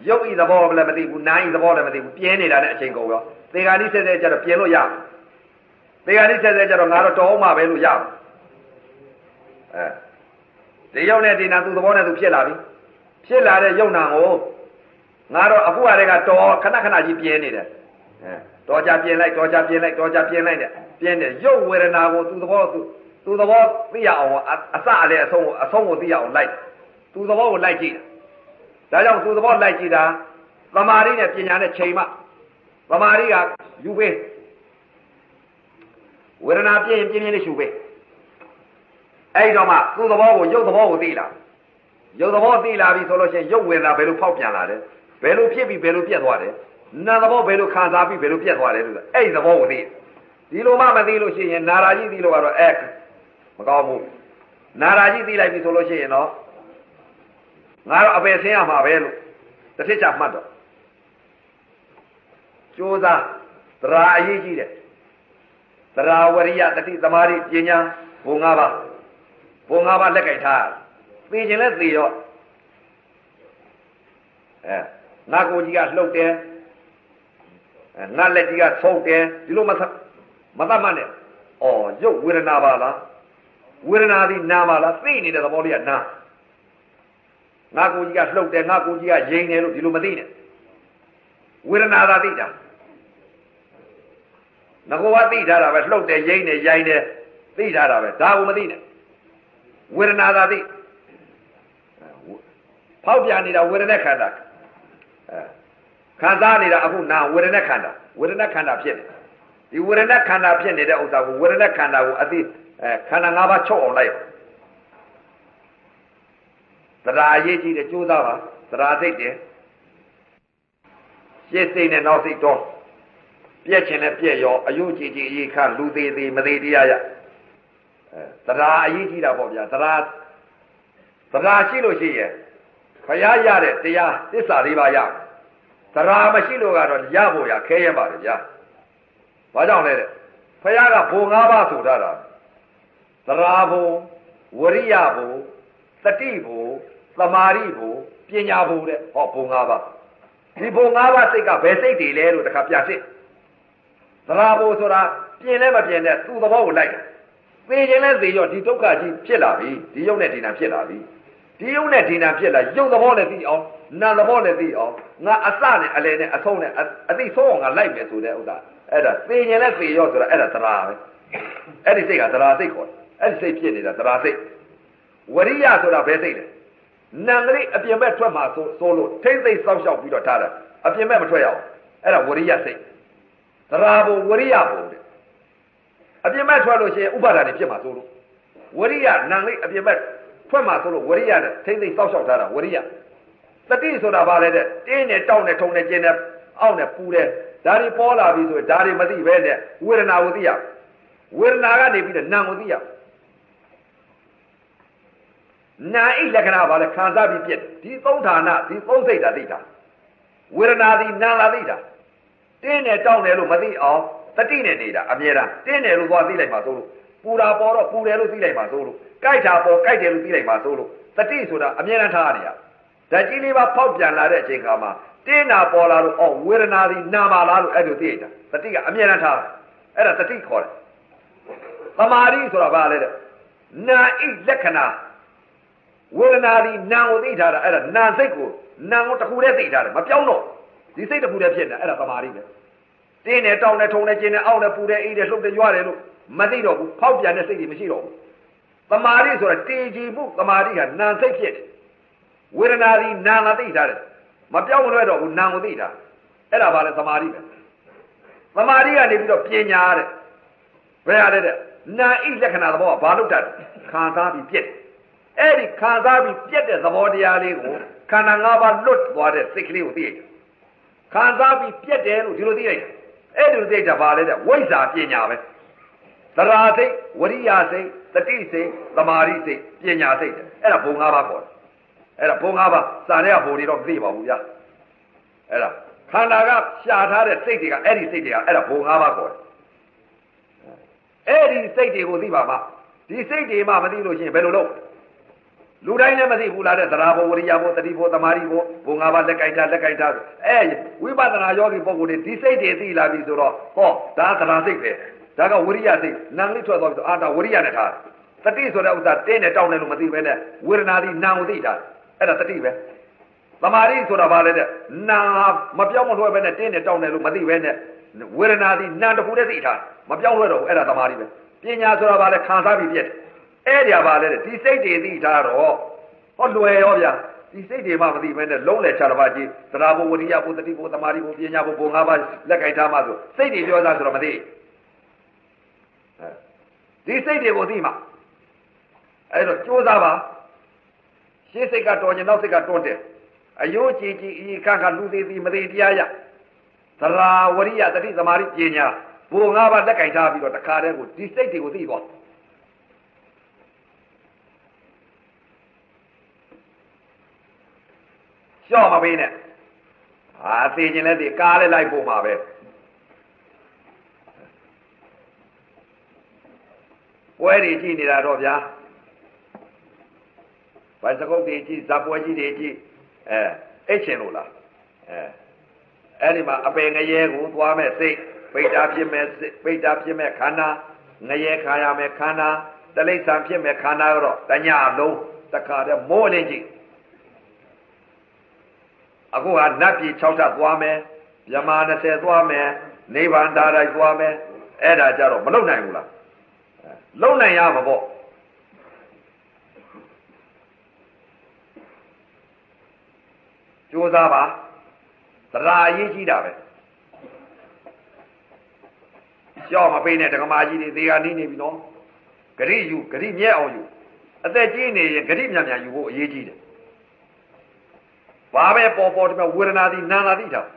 ရုပ်ဤသဘောလည်းမသိဘူးနာဤသဘောလည်းမသိဘူးပြင်းနေတာနဲ့အချိန်ကုန်ရောသေဂာနိဆက်ဆက်ကြတော့ပြင်လို့ရသေဂာနိဆက်ဆက်ကြတော့ငါတော့တော်အောင်မှပဲလို့ရအဲဒီရုပ်နဲ့ဒီနာသူသဘောနဲ့သူဖြစ်လာပြီဖြစ်လာတဲ့ရုပ်နာကိုငါတော့အခုအရကတော်ခဏခဏကြီးပြင်းနေတယ်အဲတော်ကြပြင်လိုက်တော်ကြပြင်လိုက်တော်ကြပြင်လိုက်တဲ့ပြင်းတယ်ရုပ်ဝေဒနာကိုသူသဘောသူသူသဘောသိရအောင်အစအလဲအဆုံးအဆုံးကိုသိရအောင်လိုက်သူသဘောကိုလိုက်ကြည့် ဒါကြောင့်သူသဘောလိုက်ကြည့်တာသမာဓိနဲ့ပညာနဲ့ချိန်မှသမာဓိကယူပေးဝေဒနာပြင်းရင်ပြင်းပြင်းလေးရှူပေးအဲ့တော့မှသူ့သဘောကိုရုပ်သဘောကိုသိလာရုပ်သဘောသိလာပြီဆိုလို့ရှိရင်ရုပ်ဝေဒနာဘယ်လိုဖောက်ပြန်လာတယ်ဘယ်လိုဖြစ်ပြီးဘယ်လိုပြတ်သွားတယ်နာသဘောဘယ်လိုခံစားပြီးဘယ်လိုပြတ်သွားတယ်လို့အဲ့ဒီသဘောကိုသိဒီလိုမှမသိလို့ရှိရင်နာရာကြီးသိလို့ကတော့အဲ့မကောင်းဘူးနာရာကြီးသိလိုက်ပြီဆိုလို့ရှိရင်တော့ ငါတော့အပယ်ဆင်းရမှာပဲလို့တစ်ထစ်ချမှတ်တော့ကြိုးစားသရာအရေးကြီးတယ်သရာဝရိယတတိသမာဓိပညာဘုံ၅ပါးဘုံ၅ပါးလက်ကင်ထားသိခြင်းလဲသိရောအဲငါကိုကြီးကလှုပ်တယ်အဲငါလက်ကြီးကဆုံးတယ်ဒီလိုမသမသတ်မှတ်နဲ့ဩရုပ်ဝေဒနာပါလားဝေဒနာသည်နာပါလားသိနေတဲ့သဘောလေးကနာ ငါကိုကြီးကလှုပ်တယ်ငါကိုကြီးကရိန်တယ်လို့ဒီလိုမသိနဲ့ဝေဒနာသာသိတာငကောကသိထားတာပဲလှုပ်တယ်ရိန်တယ်ရိုင်းတယ်သိထားတာပဲဒါကိုမသိနဲ့ဝေဒနာသာသိဖောက်ပြန်နေတာဝေဒနာခန္ဓာအဲခံစားနေတာအခုနာဝေဒနာခန္ဓာဝေဒနာခန္ဓာဖြစ်တယ်ဒီဝေဒနာခန္ဓာဖြစ်နေတဲ့ဥစ္စာကိုဝေဒနာခန္ဓာကိုအသိအဲခန္ဓာ၅ပါးချုပ်အောင်လိုက် တရားအရေးကြီးတယ်ကြိုးစားပါတရားစိတ်တယ်ရှင်းစိတ်နဲ့နောက်စိတ်တော့ပြက်ခြင်းနဲ့ပြက်ရောအယုတ်ကြည်ကြည်အေးခလူသေးသေးမသေးတရားရအဲတရားအရေးကြီးတာပေါ့ဗျာတရားတရားရှိလို့ရှိရင်ခရရတဲ့တရားသစ္စာလေးပါးရတရားမရှိလို့ကတော့ရဖို့ရခဲရပါတယ်ဗျာဘာကြောင့်လဲတဲ့ဖခင်ကဘုံ၅ပါးဆိုထားတာတရားဘုံဝရိယဘုံ တတိဘုံသမာဓိဘုံပညာဘုံတဲ့ဟောဘုံ၅ပါးဒီဘုံ၅ပါးစိတ်ကဘယ်စိတ်တွေလဲလို့တခါပြစစ်တရားဘုံဆိုတာပြင်လဲမပြင်တဲ့သူ့သဘောကိုလိုက်သိခြင်းလဲသိရောဒီဒုက္ခကြီးဖြစ်လာပြီဒီယုံနဲ့ဒီနာဖြစ်လာပြီဒီယုံနဲ့ဒီနာဖြစ်လာယုံသဘောနဲ့သိအောင်နာသဘောလည်းသိအောင်ငါအစနဲ့အလယ်နဲ့အဆုံးနဲ့အသိဆုံးအောင်ငါလိုက်မယ်ဆိုတဲ့ဥစ္စာအဲ့ဒါသိရင်လည်းသိရောဆိုတာအဲ့ဒါသရာပဲအဲ့ဒီစိတ်ကသရာစိတ်ခေါ်တယ်အဲ့ဒီစိတ်ဖြစ်နေတာသရာစိတ် ဝရိယဆိုတာဘယ်စိတ်လဲနံကလေးအပြင်ဘက်ထွက်မှာဆိုဆိုလို့ထိမ့်သိမ့်စောက်ရှောက်ပြီးတော့ထားတာအပြင်ဘက်မထွက်ရအောင်အဲ့ဒါဝရိယစိတ်သရာဘုဝရိယဘုတဲ့အပြင်ဘက်ထွက်လို့ရှိရင်ဥပါဒာတွေဖြစ်မှာဆိုလို့ဝရိယနံလေးအပြင်ဘက်ထွက်မှာဆိုလို့ဝရိယနဲ့ထိမ့်သိမ့်စောက်ရှောက်ထားတာဝရိယတတိဆိုတာဘာလဲတဲ့တင်းနဲ့တောက်နဲ့ထုံနဲ့ကျင်းနဲ့အောက်နဲ့ပူတဲ့ဒါတွေပေါ်လာပြီဆိုရင်ဒါတွေမသိပဲနဲ့ဝေဒနာကိုသိရဝေဒနာကနေပြီးတော့နာကိုသိရ နာဣလက္ခဏာဘာလဲခံစားပြီးပြက်ဒီသုံးဌာနဒီသုံးစိတ်ဓာတ်သိတာဝေဒနာဒီနာလာသိတာတင်းနဲ့တောက်တယ်လို့မသိအောင်တတိနဲ့နေတာအမြဲတမ်းတင်းတယ်လို့သွားသိလိုက်မှာဆိုလို့ပူတာပေါ်တော့ပူတယ်လို့သိလိုက်မှာဆိုလို့ကြိုက်တာပေါ်ကြိုက်တယ်လို့သိလိုက်မှာဆိုလို့တတိဆိုတာအမြဲတမ်းထားရတာဓာတ်ကြီးလေးပါဖောက်ပြန်လာတဲ့အချိန်ခါမှာတင်းနာပေါ်လာလို့အော်ဝေဒနာဒီနာပါလားလို့အဲ့လိုသိရတာတတိကအမြဲတမ်းထားအဲ့ဒါတတိခေါ်တယ်သမာဓိဆိုတာဘာလဲတဲ့နာဣလက္ခဏာ ဝေဒနာဒီနာကိုသိထားတာအဲ့ဒါနာစိတ်ကိုနာကိုတခုတည်းသိထားတယ်မပြောင်းတော့ဒီစိတ်တခုတည်းဖြစ်နေအဲ့ဒါသမာဓိပဲတင်းနဲ့တောင်းနဲ့ထုံနဲ့ကျင်းနဲ့အောက်နဲ့ပူတဲ့အိတ်နဲ့လှုပ်တဲ့ရွရတယ်လို့မသိတော့ဘူးဖောက်ပြန်တဲ့စိတ်တွေမရှိတော့ဘူးသမာဓိဆိုတာတေကြည်မှုသမာဓိကနာစိတ်ဖြစ်တယ်ဝေဒနာဒီနာလာသိထားတယ်မပြောင်းမလွဲတော့ဘူးနာကိုသိတာအဲ့ဒါဘာလဲသမာဓိပဲသမာဓိကနေပြီးတော့ပညာတဲ့ဘယ်ရလဲတဲ့နာဣလက္ခဏာသဘောကဘာလို့တတ်ခံစားပြီးပြက် အဲ့ဒီခံစားပြီးပြက်တဲ့သဘောတရားလေးကိုခန္ဓာ၅ပါးလွတ်သွားတဲ့စိတ်ကလေးကိုသိရတယ်ခံစားပြီးပြက်တယ်လို့ဒီလိုသိလိုက်အဲ့ဒီလိုသိတာဘာလဲတဲ့ဝိဇ္ဇာပညာပဲသရာစိတ်ဝရိယစိတ်တတိစိတ်သမာဓိစိတ်ပညာစိတ်အဲ့ဒါဘုံ၅ပါးခေါ်တယ်အဲ့ဒါဘုံ၅ပါးစာနဲ့ကဘုံတွေတော့မသိပါဘူးဗျာအဲ့ဒါခန္ဓာကရှာထားတဲ့စိတ်တွေကအဲ့ဒီစိတ်တွေကအဲ့ဒါဘုံ၅ပါးခေါ်တယ်အဲ့ဒီစိတ်တွေကိုသိပါမှဒီစိတ်တွေမှမသိလို့ရှိရင်ဘယ်လိုလုပ် လူတိုင်းလည်းမသိဘူးလားတဲ့သရာဘဝရိယဘဝတတိဘဝသမာဓိဘဝဘုံ၅ပါးလက်ကြိုက်တာလက်ကြိုက်တာအဲဝိပဿနာယောဂီပုဂ္ဂိုလ်တွေဒီစိတ်တွေသိလာပြီဆိုတော့ဟောဒါသရာစိတ်ပဲဒါကဝရိယစိတ်နံလေးထွက်သွားပြီဆိုအာတာဝရိယနဲ့ထားတတိဆိုတဲ့ဥစ္စာတင်းနဲ့တောင်းတယ်လို့မသိဘဲနဲ့ဝေဒနာသည်နာကိုသိတာအဲ့ဒါတတိပဲသမာဓိဆိုတာဘာလဲတဲ့နာမပြောင်းမလွှဲပဲနဲ့တင်းနဲ့တောင်းတယ်လို့မသိပဲနဲ့ဝေဒနာသည်နာတစ်ခုတည်းသိထားမပြောင်းလွှဲတော့ဘူးအဲ့ဒါသမာဓိပဲပညာဆိုတာဘာလဲခံစားပြီးပြည့်တယ် အဲ့ဒီဘာလဲတဲ့ဒီစိတ်တွေသိထားတော့ဟောလွယ်ရောဗျာဒီစိတ်တွေမှမသိဘဲနဲ့လုံးလေခြားတစ်ပါးကြီးသရာဘဝရိယဘုတတိဘုသမာဓိဘုပညာဘုဘုံ၅ပါးလက်ကြိုက်ထားမှဆိုစိတ်တွေပြောသားဆိုတော့မသိဒီစိတ်တွေကိုသိမှအဲ့တော့ကြိုးစားပါရှေ့စိတ်ကတော်ရင်နောက်စိတ်ကတွန်းတယ်အယိုးကြည်ကြည်ဤခန့်ခလူသေးသည်မသေးတရားရသရာဝရိယတတိသမာဓိပညာဘုံ၅ပါးလက်ကင်ထားပြီးတော့တခါတည်းကိုဒီစိတ်တွေကိုသိသွား ရှော့မပေးနဲ့ဟာသိခြင်းလည်းသိကားလည်းလိုက်ဖို့မှာပဲပွဲတွေကြည့်နေတာတော့ဗျာဘိုင်စကုတ်တွေကြည့်ဇာပွဲကြီးတွေကြည့်အဲအိတ်ချင်လို့လားအဲအဲ့ဒီမှာအပယ်ငရဲကိုသွားမဲ့စိတ်ပိတ်တာဖြစ်မဲ့ပိတ်တာဖြစ်မဲ့ခန္ဓာငရဲခါရမဲ့ခန္ဓာတလိษံဖြစ်မဲ့ခန္ဓာကတော့တညလုံးတခါတည်းမိုးလင်းကြည့် အခုဟာနတ်ပြည်6ထပ်သွားမယ်မြမ20သွားမယ်နိဗ္ဗာန်တာတိုင်းသွားမယ်အဲ့ဒါကြတော့မလုံနိုင်ဘူးလားလုံနိုင်ရမှာပေါ့ကြိုးစားပါသရာအရေးကြီးတာပဲကြောက်မပေးနဲ့ဓမ္မကြီးတွေသေကနီးနေပြီနော်ဂရိယူဂရိမြဲအောင်ယူအသက်ကြီးနေရင်ဂရိမြန်မြန်ယူဖို့အရေးကြီးတယ် ဘာပဲပေါ်ပေါ်ဒီမှာဝေဒနာသည်နာလာသည်တောင်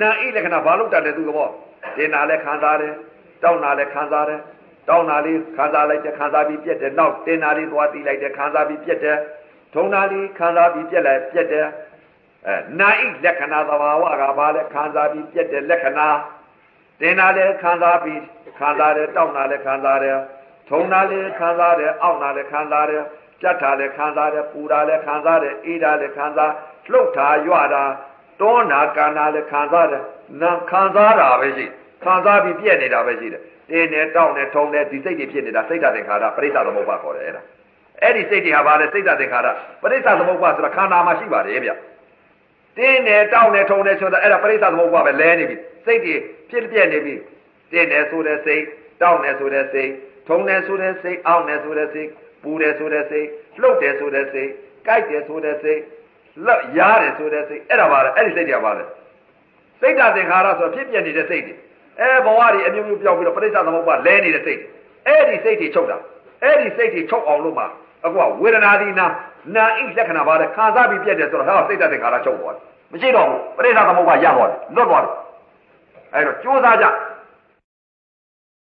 နာဣလက္ခဏာဘာလို့တတ်တယ်သူကပေါ့တင်နာလည်းခံစားတယ်တောင်းနာလည်းခံစားတယ်တောင်းနာလေးခံစားလိုက်တယ်ခံစားပြီးပြက်တယ်နောက်တင်နာလေးသွားတီးလိုက်တယ်ခံစားပြီးပြက်တယ်ထုံနာလေးခံစားပြီးပြက်လိုက်ပြက်တယ်အဲနာဣလက္ခဏာသဘာဝကဘာလဲခံစားပြီးပြက်တဲ့လက္ခဏာတင်နာလည်းခံစားပြီးခံစားတယ်တောက်နာလည်းခံစားတယ်ထုံနာလည်းခံစားတယ်အောက်နာလည်းခံစားတယ်ကြက်တာလည်းခံစားတယ်ပူတာလည်းခံစားတယ်အေးတာလည်းခံစား လှုပ်တာရွတာတွန်းနာကာနာလည်းခံစားတယ်နာခံစားတာပဲရှိခံစားပြီးပြက်နေတာပဲရှိတယ်တင်းနဲ့တောက်နဲ့ထုံနဲ့ဒီစိတ်တွေဖြစ်နေတာစိတ်ဓာတ်သင်္ခါရပရိစ္ဆသမုပ္ပါခေါ်တယ်အဲ့ဒါအဲ့ဒီစိတ်တွေဟာဘာလဲစိတ်ဓာတ်သင်္ခါရပရိစ္ဆသမုပ္ပါဆိုတာခန္ဓာမှာရှိပါတယ်ဗျတင်းတယ်တောင်းတယ်ထုံတယ်ဆိုတာအဲ့ဒါပရိစ္ဆသမုပ္ပါပဲလဲနေပြီစိတ်တွေဖြစ်ပြက်နေပြီတင်းတယ်ဆိုတဲ့စိတ်တောင်းတယ်ဆိုတဲ့စိတ်ထုံတယ်ဆိုတဲ့စိတ်အောင်းတယ်ဆိုတဲ့စိတ်ပူတယ်ဆိုတဲ့စိတ်လှုပ်တယ်ဆိုတဲ့စိတ်ကြိုက်တယ်ဆိုတဲ့စိတ် လက်ရားတယ်ဆိုတဲ့စိတ်အဲ့ဒါပါလေအဲ့ဒီစိတ်တွေကပါလေစိတ်ဓာတ်သင်္ခါရဆိုဖြစ်ပြက်နေတဲ့စိတ်တွေအဲဘဝတွေအမျိုးမျိုးပြောက်ပြီးတော့ပရိစ္ဆသမုပ္ပါလဲနေတဲ့စိတ်အဲ့ဒီစိတ်တွေချုပ်တာအဲ့ဒီစိတ်တွေချုပ်အောင်လို့မှအခုကဝေဒနာဒီနာနာဣလက္ခဏာပါတဲ့ခံစားပြီးပြက်တယ်ဆိုတော့ဟာစိတ်ဓာတ်သင်္ခါရချုပ်သွားတယ်မရှိတော့ဘူးပရိစ္ဆသမုပ္ပါရသွားတယ်လွတ်သွားတယ်အဲ့တော့ကြိုးစားကြ